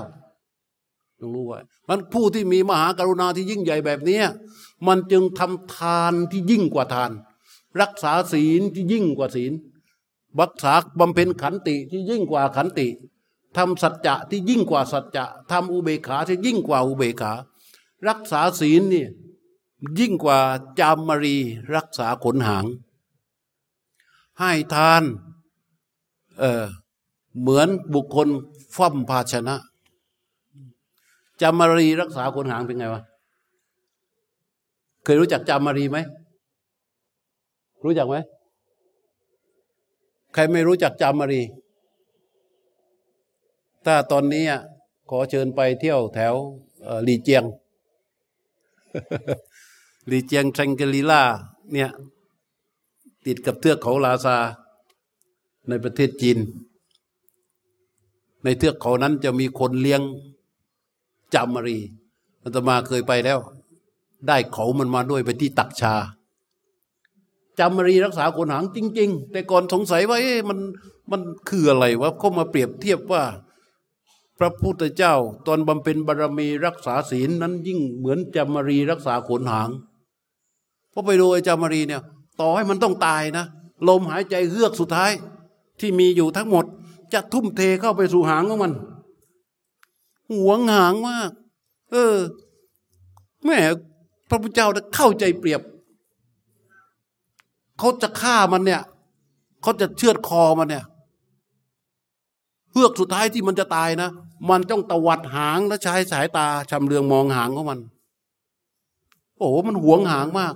ต้องรู้ไว้มันผู้ที่มีมหากรุณาที่ยิ่งใหญ่แบบนี้มันจึงทำทานที่ยิ่งกว่าทาน รักษาศีลที่ยิ่งกว่าศีลรักษาบำเพ็ญขันติที่ยิ่งกว่าขันติทำสัจจะที่ยิ่งกว่าสัจจะทำอุเบกขาที่ยิ่งกว่าอุเบกขา รักษาศีลนี่ยิ่งกว่าจามมารีรักษาขนหาง ให้ทานเออเหมือนบุคคลฟ่ำภาชนะ จามารีรักษาขนหางเป็นไงวะ เคยรู้จักจามารีไหม รู้จักไหม ใครไม่รู้จักจามารี ถ้าตอนนี้ขอเชิญไปเที่ยวแถวหลีเจียงหลีเจียงแทงกลีล่าเนี่ยติดกับเทือกเขาลาซา ในประเทศจีน ในเทือกเขานั้นจะมีคนเลี้ยง จามรีอาตมาเคยไปแล้ว ได้เขามันมาด้วยไปที่ตักชาจามรีรักษาคนหางจริง ๆ แต่ก่อนสงสัยว่าเอ๊ะมันมันคืออะไรวะเขามาเปรียบเทียบว่า พระพุทธเจ้า ตอนบำเพ็ญบารมีรักษาศีลนั้นยิ่งเหมือนจามรีรักษาขนหางเพอไปดูไอ้จามรีเนี่ย ต่อให้มันต้องตายนะ ลมหายใจเฮือกสุดท้ายที่มีอยู่ทั้งหมด จะทุ่มเทเข้าไปสู่หางของมัน หวงหางมาก เออแม่พระพุทธเจ้าเข้าใจเปรียบ เขาจะฆ่ามันเนี่ย เขาจะเชือดคอมันเนี่ยเฮือกสุดท้ายที่มันจะตายนะ มันต้องตวัดหางและใช้สายตาชำเลืองมองหางของมัน โอ้โหมันหวงหางมาก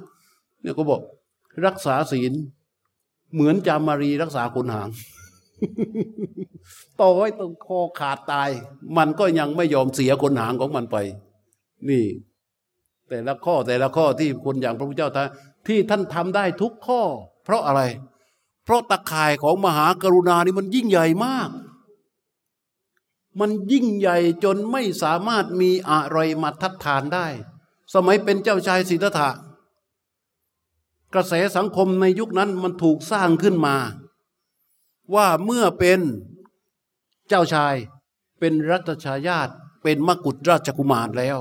เนี่ยก็บอก รักษาศีล เหมือนจามารีรักษาขนหาง ต่อให้ต้องคอขาดตาย มันก็ยังไม่ยอมเสียคนหางของมันไป นี่ แต่ละข้อแต่ละข้อที่คนอย่างพระพุทธเจ้าท่านที่ท่านทำได้ทุกข้อ เพราะอะไร เพราะตะข่ายของมหากรุณานี่มันยิ่งใหญ่มาก มันยิ่งใหญ่จนไม่สามารถมีอะไรมาทัดทานได้ สมัยเป็นเจ้าชายสิทธัตถะกระแสสังคมในยุคนั้นมันถูกสร้างขึ้นมา ว่าเมื่อเป็นเจ้าชายเป็นรัตชายาตเป็นมกุฎราชกุมารแล้ว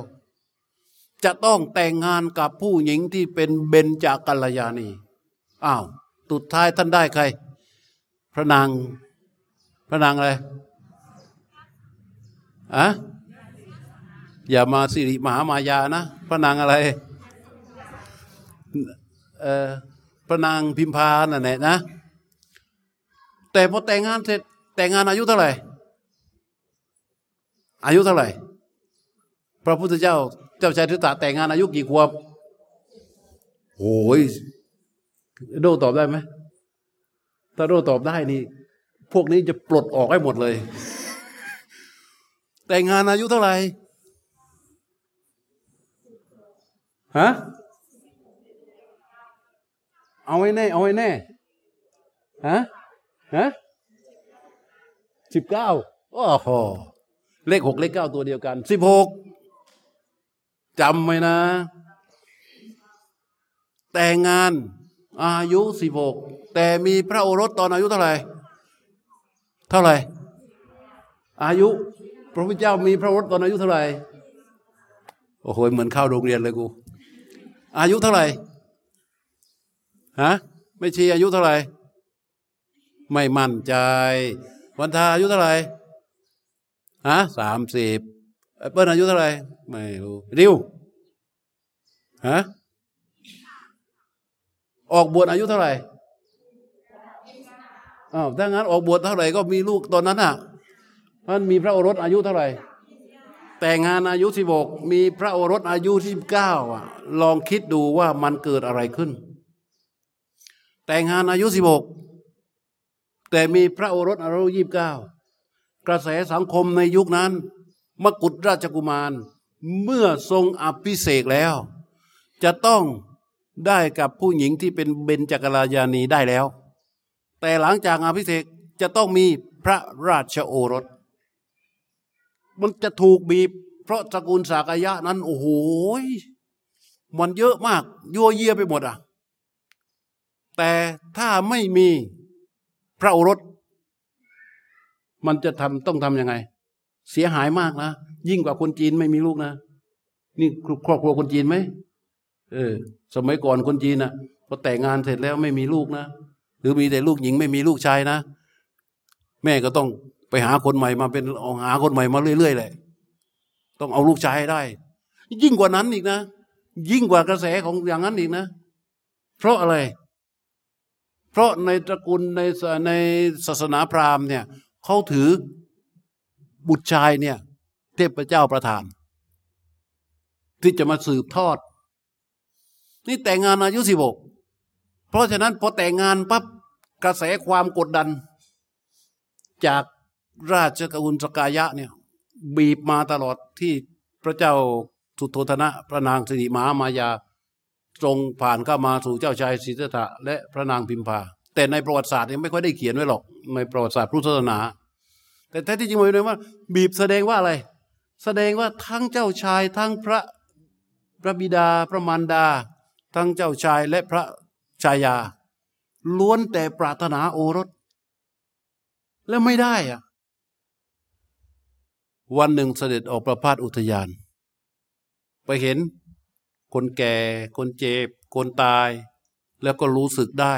จะต้องแต่งงานกับผู้หญิงที่เป็นเบญจกัลยาณีอ้าวตุดท้ายท่านได้ใคร พระนาง พระนางอะไรอะอย่ามาสิริมหามายานะ พระนางอะไรเออพระนางพิมพานั่นแหละนะ แต่พอแต่งงานเสร็จแต่งงานอายุเท่าไหร่ อายุเท่าไหร่ พระพุทธเจ้าเจ้าชายทิตะแต่งงานอายุกี่ขวบโอ้ยโดตอบได้ไหมถ้าโดตอบได้นี่ พวกนี้จะปลดออกให้หมดเลย แต่งงานอายุเท่าไหร่ฮะเอาไว้แน่ เอาไว้แน่ฮะ ฮะสิบเก้าโอ้โหเลขหกเลขเก้าตัวเดียวกันสิบหกจำไว้นะ แต่งงานอายุสิบหกแต่มีพระโอรสตอนอายุเท่าไหร่ เท่าไหร่ อายุ พระพุทธเจ้ามีพระโอรสตอนอายุเท่าไหร่โอ้โหเหมือนเข้าโรงเรียนเลยกู อายุเท่าไหร่ฮะไม่ชีอายุเท่าไหร่ ไม่มั่นใจ วันทาอายุเท่าไหร่ฮะสามสิบเปิ้ลอายุเท่าไหร่ไม่รู้ริวฮะออกบวชอายุเท่าไหร่อ้าวถ้างั้นออกบวชเท่าไหร่ก็มีลูกตอนนั้นอะมันมีพระโอรสอายุเท่าไหร่ แต่งงานอายุสิบกมีพระโอรสอายุสิบเก้าอะ ลองคิดดูว่ามันเกิดอะไรขึ้น แต่งงานอายุสิบก แต่มีพระโอรสอายุยี่บเก้ากระแสสังคมในยุคนั้น มกุฎราชกุมาร เมื่อทรงอภิเษกแล้ว จะต้องได้กับผู้หญิงที่เป็นเบญจกราญาณีได้แล้ว แต่หลังจากอภิเษกจะต้องมีพระราชโอรส มันจะถูกบีบ เพราะสกุลสากยะนั้น โอ้โหมันเยอะมาก ยั่วเยี่ยไปหมดอะ แต่ถ้าไม่มี พระโอรส มันจะทำต้องทํำยังไง เสียหายมากนะ ยิ่งกว่าคนจีนไม่มีลูกนะ นี่ครอบครัวคนจีนไหมเออ สมัยก่อนคนจีนนะพอแต่งงานเสร็จแล้วไม่มีลูกนะ หรือมีแต่ลูกหญิงไม่มีลูกชายนะ แม่ก็ต้องไปหาคนใหม่มาเป็นเอาหาคนใหม่มาเรื่อยๆเลยต้องเอาลูกชายให้ได้ ยิ่งกว่านั้นอีกนะ ยิ่งกว่ากระแสของอย่างนั้นอีกนะ เพราะอะไรเราะในตระกูลในในศาสนาพราหมณ์เนี่ยเขาถือบุตรชายเนี่ยเทพเจ้าประทาน ที่จะมาสืบทอด นี่แต่งงานอายุสิบกเพราะฉะนั้นพอแต่งงานปั๊บกระแสความกดดัน จากราชกุลสกายะเนี่ยบีบมาตลอดที่พระเจ้าสุโธธนะ พระนางสิริมหามายา ตรงผ่านเข้ามาสู่เจ้าชายสิทธัตถะและพระนางพิมพา แต่ในประวัติศาสตร์ยังไม่ค่อยได้เขียนไว้หรอกในประวัติศาสตร์พุทธศาสนา แต่แท้ที่จริงมันเลยว่า บีบแสดงว่าอะไร แสดงว่าทั้งเจ้าชายทั้งพระพระบิดาพระมารดา ทั้งเจ้าชายและพระชายา ล้วนแต่ปรารถนาโอรส แล้วไม่ได้อะวันหนึ่งเสด็จออกประพาสอุทยาน ไปเห็น คนแก่ คนเจ็บ คนตาย แล้วก็รู้สึกได้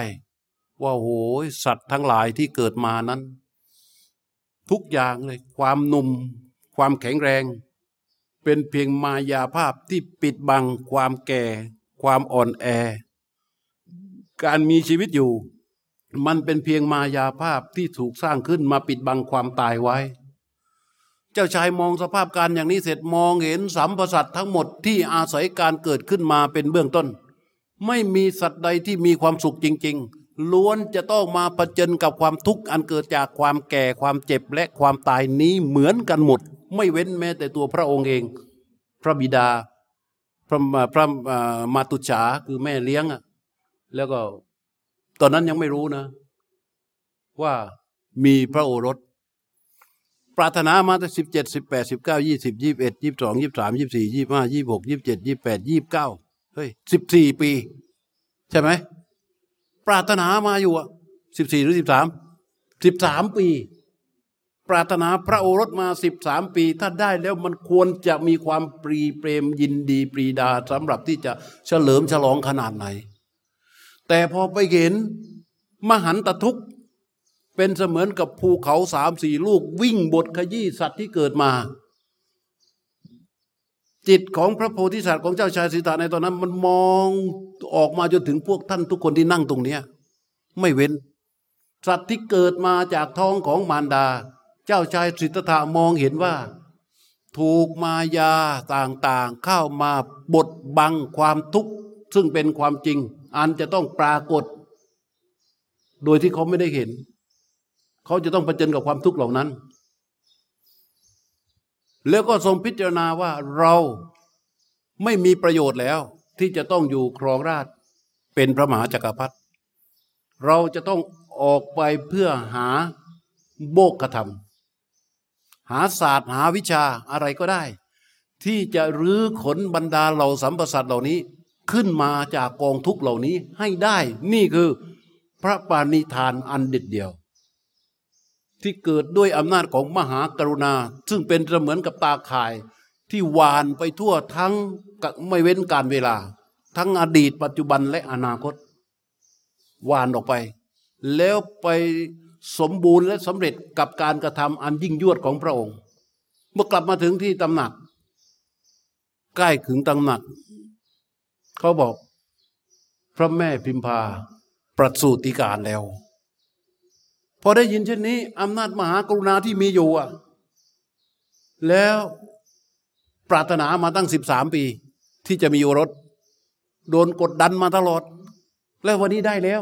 ว่าโหยสัตว์ทั้งหลายที่เกิดมานั้น ทุกอย่างเลยความหนุ่ม ความแข็งแรง เป็นเพียงมายาภาพที่ปิดบังความแก่ ความอ่อนแอ การมีชีวิตอยู่ มันเป็นเพียงมายาภาพที่ถูกสร้างขึ้นมาปิดบังความตายไว้ เจ้าชายมองสภาพการอย่างนี้เสร็จมองเห็นสัมพสัตทั้งหมดที่อาศัยการเกิดขึ้นมาเป็นเบื้องต้น ไม่มีสัตว์ใดที่มีความสุขจริง ๆ ล้วนจะต้องมาประจนกับความทุกข์อันเกิดจากความแก่ความเจ็บและความตายนี้เหมือนกันหมด ไม่เว้นแม้แต่ตัวพระองค์เอง พระบิดา พระพระมาตุฉาคือแม่เลี้ยงอะแล้วก็ตอนนั้นยังไม่รู้นะ ว่ามีพระโอรส รารถนามาตั้งสิบเจ็ดสิบแปดสิบเก้ายี่สิบยี่บเอ็ดยี่สองยี่สามยี่สี่ยี่ห้ายี่หกยี่เจ็ดยี่แปดยี่เก้าเฮ้ยสิบสี่ปี ใช่ไหมปรารถนามาอยู่อะสิบสี่หรือสิบสามสิบสามปี ปรารถนาพระโอรสมาสิบสามปี ถ้าได้แล้วมันควรจะมีความปรีเปรมยินดีปรีดาสำหรับที่จะเฉลิมฉลองขนาดไหน แต่พอไปเห็นมหันตทุกข์ เป็นเสมือนกับภูเขาสามสี่ลูกวิ่งบทขยี้สัตว์ที่เกิดมา จิตของพระโพธิสัตว์ของเจ้าชายสิทธาในตอนนั้น มันมองออกมาจนถึงพวกท่านทุกคนที่นั่งตรงเนี้ย ไม่เว้น สัตว์ที่เกิดมาจากท้องของมารดา เจ้าชายสิทธัตถะมองเห็นว่า ถูกมายาต่างๆเข้ามาบดบังความทุกข์ซึ่งเป็นความจริง อันจะต้องปรากฏ โดยที่เขาไม่ได้เห็น เขาจะต้องเผชิญกับความทุกข์เหล่านั้น แล้วก็ทรงพิจารณาว่าเราไม่มีประโยชน์แล้ว ที่จะต้องอยู่ครองราชเป็นพระมหาจักรพรรดิเราจะต้องออกไปเพื่อหาโบกธรรม หาศาสตร์หาวิชาอะไรก็ได้ ที่จะรื้อขนบรรดาเหล่าสัมปสัตเหล่านี้ขึ้นมาจากกองทุกเหล่านี้ให้ได้ นี่คือพระปาณิธานอันเด็ดเดียว ที่เกิดด้วยอำนาจของมหากรุณา ซึ่งเป็นเสมือนกับตาข่าย ที่วานไปทั่วทั้งไม่เว้นการเวลา ทั้งอดีตปัจจุบันและอนาคต วานออกไป แล้วไปสมบูรณ์และสำเร็จกับการกระทำอันยิ่งยวดของพระองค์ เมื่อกลับมาถึงที่ตำหนัก ใกล้ถึงตำหนัก เขาบอก พระแม่พิมพาประสูติการแล้ว พอได้ยินเช่นนี้อำนาจมหากรุณาที่มีอยู่อะ แล้วปรารถนามาตั้งสิบสามปี ที่จะมีโอรส โดนกดดันมาตลอด แล้ววันนี้ได้แล้ว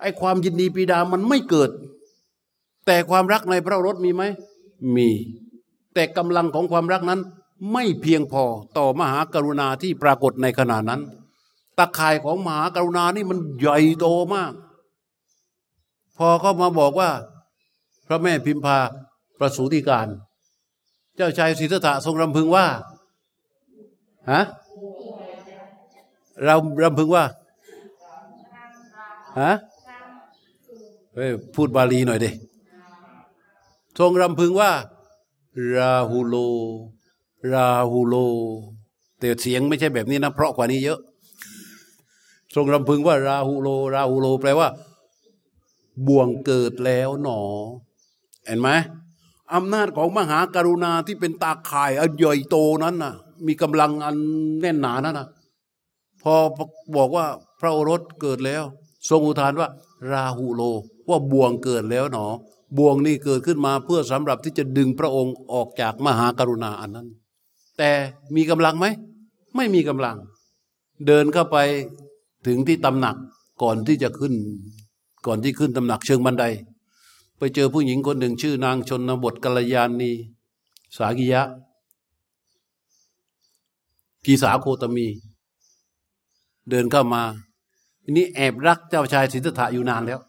ไอ้ความยินดีปีดามันไม่เกิด แต่ความรักในพระรถมีไหม มี แต่กำลังของความรักนั้น ไม่เพียงพอต่อมหากรุณาที่ปรากฏในขณะนั้นตะข่ายของมหากรุณานี่มันใหญ่โตมาก พอเขามาบอกว่า พระแม่พิมพาประสูติการ เจ้าชายสิทธัตถะทรงรำพึงว่าฮะเรารำพึงว่าฮะเฮ้ยพูดบาลีหน่อยดิทรงรำพึงว่า ราหูโล ราหูโล แต่เสียงไม่ใช่แบบนี้นะ เพราะกว่านี้เยอะ ทรงรำพึงว่า ราหูโล ราหูโล แปลว่า บ่วงเกิดแล้วหนอ เห็นไหมอำนาจของมหากรุณาที่เป็นตาข่ายอันใหญ่โตนั้นน่ะ มีกำลังอันแน่นหนานั้นน่ะ พอบอกว่าพระโอรสเกิดแล้ว ทรงอุทานว่า ราหูโล ว่าบ่วงเกิดแล้วหนอ บ่วงนี่เกิดขึ้นมาเพื่อสำหรับที่จะดึงพระองค์ออกจากมหากรุณาอันนั้น แต่มีกำลังไหม ไม่มีกำลัง เดินเข้าไปถึงที่ตำหนักก่อนที่จะขึ้น ก่อนที่ขึ้นตำหนักเชิงบันได ไปเจอผู้หญิงคนหนึ่งชื่อนางชนบทกัลยาณีสากิยะกีสาโคตมี เดินเข้ามาทีนี้แอบรักเจ้าชายสิทธัตถะอยู่นานแล้ว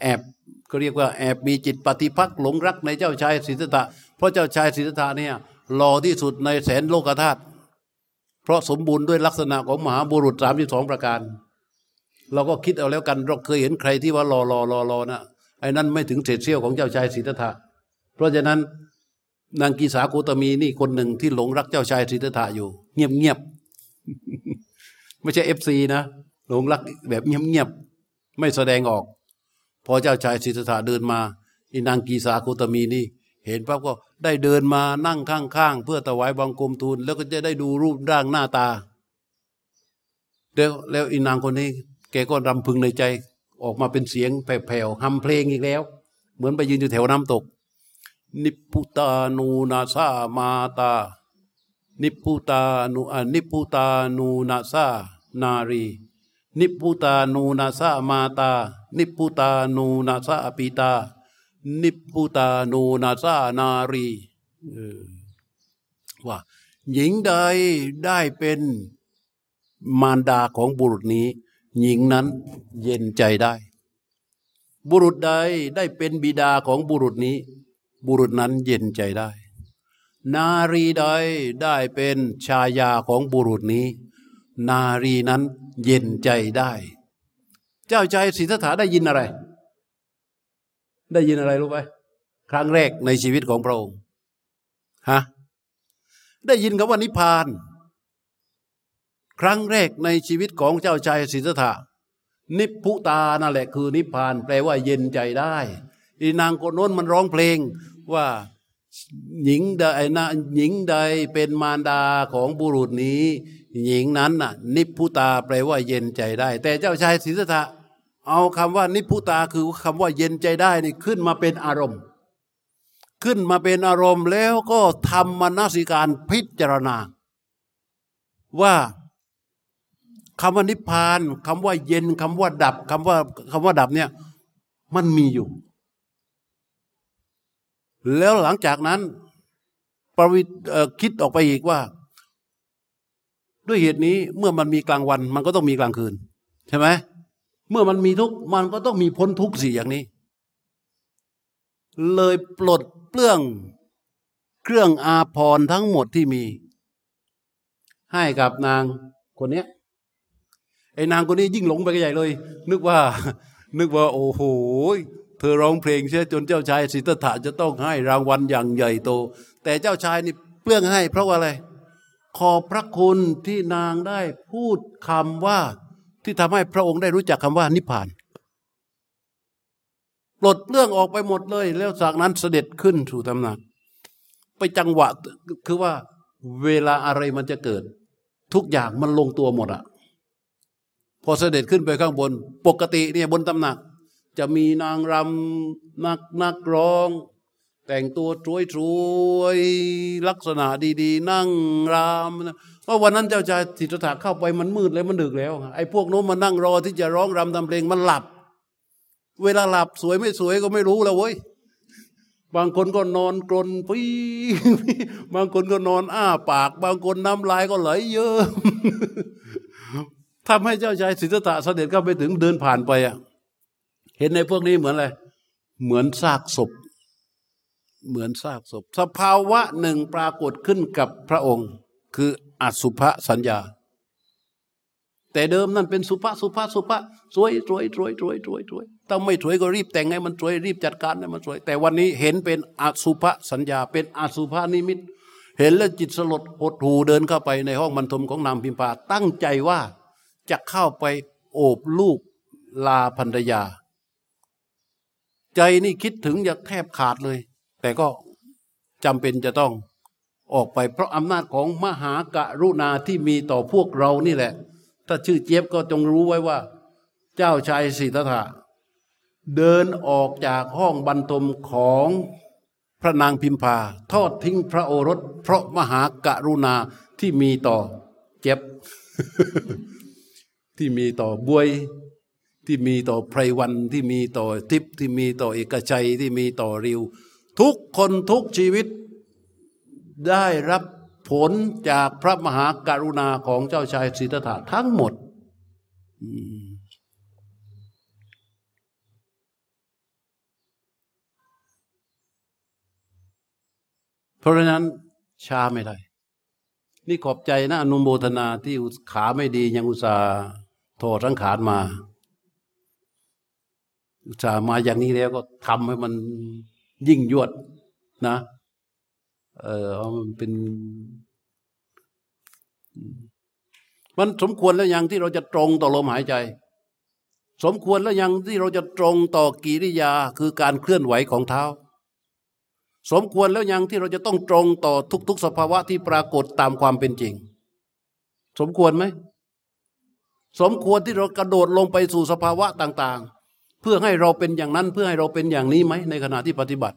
แอบก็เรียกว่าแอบมีจิตปฏิพักหลงรักในเจ้าชายสิทธัตถะเพราะเจ้าชายสิทธัตถะเนี่ยหล่อที่สุดในแสนโลกธาตุเพราะสมบูรณ์ด้วยลักษณะของมหาบุรุษสามสิบสองประการ เราก็คิดเอาแล้วกันเราเคยเห็นใครที่ว่าหล่อหล่อหล่อหล่อนะไอ้นั้นไม่ถึงเศษเสี้ยวของเจ้าชายสิทธัตถะเพราะฉะนั้นนางกีสาโคตมีนี่คนหนึ่งที่หลงรักเจ้าชายสิทธัตถะอยู่ เงียบเงียบไม่ใช่ FC นะหลงรักแบบเงียบเงียบไม่แสดงออก พอเจ้าชายสิทธัตถะเดินมาอีนางกีสาโคตมีนี่ เห็นปั๊บก็ได้เดินมานั่งข้างๆเพื่อถวายบังคมทูลแล้วก็จะได้ดูรูปร่างหน้าตาแล้วแล้วอีนางคนนี้ กก็รำพึงในใจออกมาเป็นเสียงแผ่วๆฮัมเพลงอีกแล้ว เหมือนไปยืนอยู่แถวน้ำตก นิพุตานูนาซามาตา นิพุตานูอนิพุตานูนาซานารี นิพุตานูนาซามาตา นิพุตานูนาซาปิตา นิพพุตานูนาซานารีว่าหญิงใดได้เป็นมารดาของบุรุษนี้ หญิงนั้นเย็นใจได้ บุรุษใดได้เป็นบิดาของบุรุษนี้ บุรุษนั้นเย็นใจได้ นารีใดได้เป็นชายาของบุรุษนี้ นารีนั้นเย็นใจได้ เจ้าใจสิทธัตถะได้ยินอะไร ได้ยินอะไรรู้ไหมครั้งแรกในชีวิตของพระองค์ฮะได้ยินคำว่านิพพาน ครั้งแรกในชีวิตของเจ้าชายสิทธัตถะนิพพุตานั่นแหละคือนิพพานแปลว่าเย็นใจได้อีนางคนโน้นมันร้องเพลงว่าหญิงใดนะหญิงใดเป็นมารดาของบุรุษนี้ หญิงนั้นน่ะ นิพพุตาแปลว่าเย็นใจได้ แต่เจ้าชายสิทธัตถะเอาคำว่านิพพุตาคือคำว่าเย็นใจได้นี่ขึ้นมาเป็นอารมณ์ ขึ้นมาเป็นอารมณ์แล้วก็ทำมนสิการพิจารณา ว่า คำว่านิพพานคำว่าเย็นคำว่าดับคำว่าคำว่าดับเนี่ย มันมีอยู่ แล้วหลังจากนั้นประวิคิดออกไปอีกว่า ด้วยเหตุนี้เมื่อมันมีกลางวัน มันก็ต้องมีกลางคืน ใช่ไหมเมื่อมันมีทุกมันก็ต้องมีพ้นทุกสี่อย่างนี้ เลยปลดเปลื้องเครื่องอาภรณ์ทั้งหมดที่มี ให้กับนางคนนี้ ไอ้นางคนนี้ยิ่งหลงไปกันใหญ่เลย นึกว่า นึกว่า โอ้โหเธอร้องเพลงเชื่อจนเจ้าชายสิทธัตถะจะต้องให้รางวัลอย่างใหญ่โต แต่เจ้าชายนี่เปลื้องให้ เพราะว่าอะไร ขอบพระคุณที่นางได้พูดคำว่าที่ทำให้พระองค์ได้รู้จักคำว่านิพพานปลดเรื่องออกไปหมดเลย แล้วจากนั้นเสด็จขึ้นสู่ตำหนัก ไปจังหวะคือว่า เวลาอะไรมันจะเกิด ทุกอย่างมันลงตัวหมดอะ พอเสด็จขึ้นไปข้างบน ปกติเนี่ยบนตำหนัก จะมีนางรำนักนักร้อง แต่งตัวสวยสวยลักษณะดีๆ นั่งรำเพราะวันนั้นเจ้าชายสิทธัตถะเข้าไปมันมืดแล้วมันดึกแล้วไอ้พวกโน้นมานั่งรอที่จะร้องรำทำเพลงมันหลับ เวลาหลับสวยไม่สวยก็ไม่รู้แล้วเว้ยบางคนก็นอนกรนพีบางคนก็นอนอ้าปาก บางคนน้ำลายก็ไหลเยอะ ทำให้เจ้าชายสิทธัตถะเสด็จเข้าไปถึงเดินผ่านไปอะเห็นในพวกนี้เหมือนอะไรเหมือนซากศพ เหมือนซากศพ สภาวะหนึ่งปรากฏขึ้นกับพระองค์ คืออสุภสัญญา แต่เดิมนั่นเป็นสุภาสุภาสุภาสวยสวยสวยสวยสวยสวยถ้าไม่สวยก็รีบแต่งให้มันสวยรีบจัดการให้มันสวย แต่วันนี้เห็นเป็นอสุภสัญญา เป็นอสุภานิมิต เห็นแล้วจิตสลดหดหูเดินเข้าไปในห้องบรรทมของนางพิมพาตั้งใจว่า จะเข้าไปโอบลูกลาภรรยา ใจนี่คิดถึงอยากแทบขาดเลย แต่ก็จำเป็นจะต้องออกไปเพราะอำนาจของมหากรุณาที่มีต่อพวกเรานี่แหละ ถ้าชื่อเจี๊ยบก็จงรู้ไว้ว่า เจ้าชายสิทธัตถะเดินออกจากห้องบรรทมของพระนางพิมพา ทอดทิ้งพระโอรส เพราะมหากรุณาที่มีต่อเจ็บ ที่มีต่อบวยที่มีต่อไพรวันที่มีต่อทิพย์ที่มีต่อเอกชัยที่มีต่อริว ทุกคนทุกชีวิตได้รับผลจากพระมหากรุณาของเจ้าชายสิทธัตถะทั้งหมด เพราะฉะนั้นช้าไม่ได้ นี่ขอบใจนะอนุโมทนาที่ขาไม่ดียังอุตส่าห์ ทษสังขารมาอุตส่ามาอย่างนี้แล้วก็ทำให้มันยิ่งยวดนะ เออมันเป็น มันสมควรแล้วยังที่เราจะตรงต่อลมหายใจ สมควรแล้วยังที่เราจะตรงต่อกิริยาคือการเคลื่อนไหวของเท้า สมควรแล้วยังที่เราจะต้องตรงต่อทุก ๆ สภาวะที่ปรากฏตามความเป็นจริง สมควรไหม สมควรที่เรากระโดดลงไปสู่สภาวะต่าง ๆ เพื่อให้เราเป็นอย่างนั้นเพื่อให้เราเป็นอย่างนี้ไหมในขณะที่ปฏิบัติ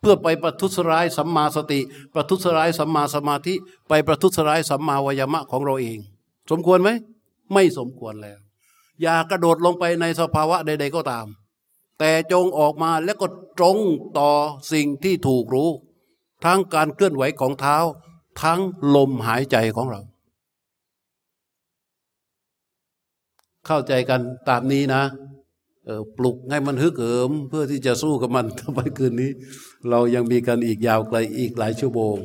เพื่อไปประทุษร้ายสัมมาสติ ประทุษร้ายสัมมาสมาธิ ไปประทุษร้ายสัมมาวายมะของเราเอง สมควรไหมไม่สมควรแล้ว อย่ากระโดดลงไปในสภาวะใด ๆ ก็ตาม แต่จงออกมาแล้วก็ตรงต่อสิ่งที่ถูกรู้ ทั้งการเคลื่อนไหวของเท้า ทั้งลมหายใจของเรา เข้าใจกันตามนี้นะเออปลุกให้มันฮึกเหิม เพื่อที่จะสู้กับมันทำไมคืนนี้ เรายังมีกันอีกยาวไกลอีกหลายชั่วโมง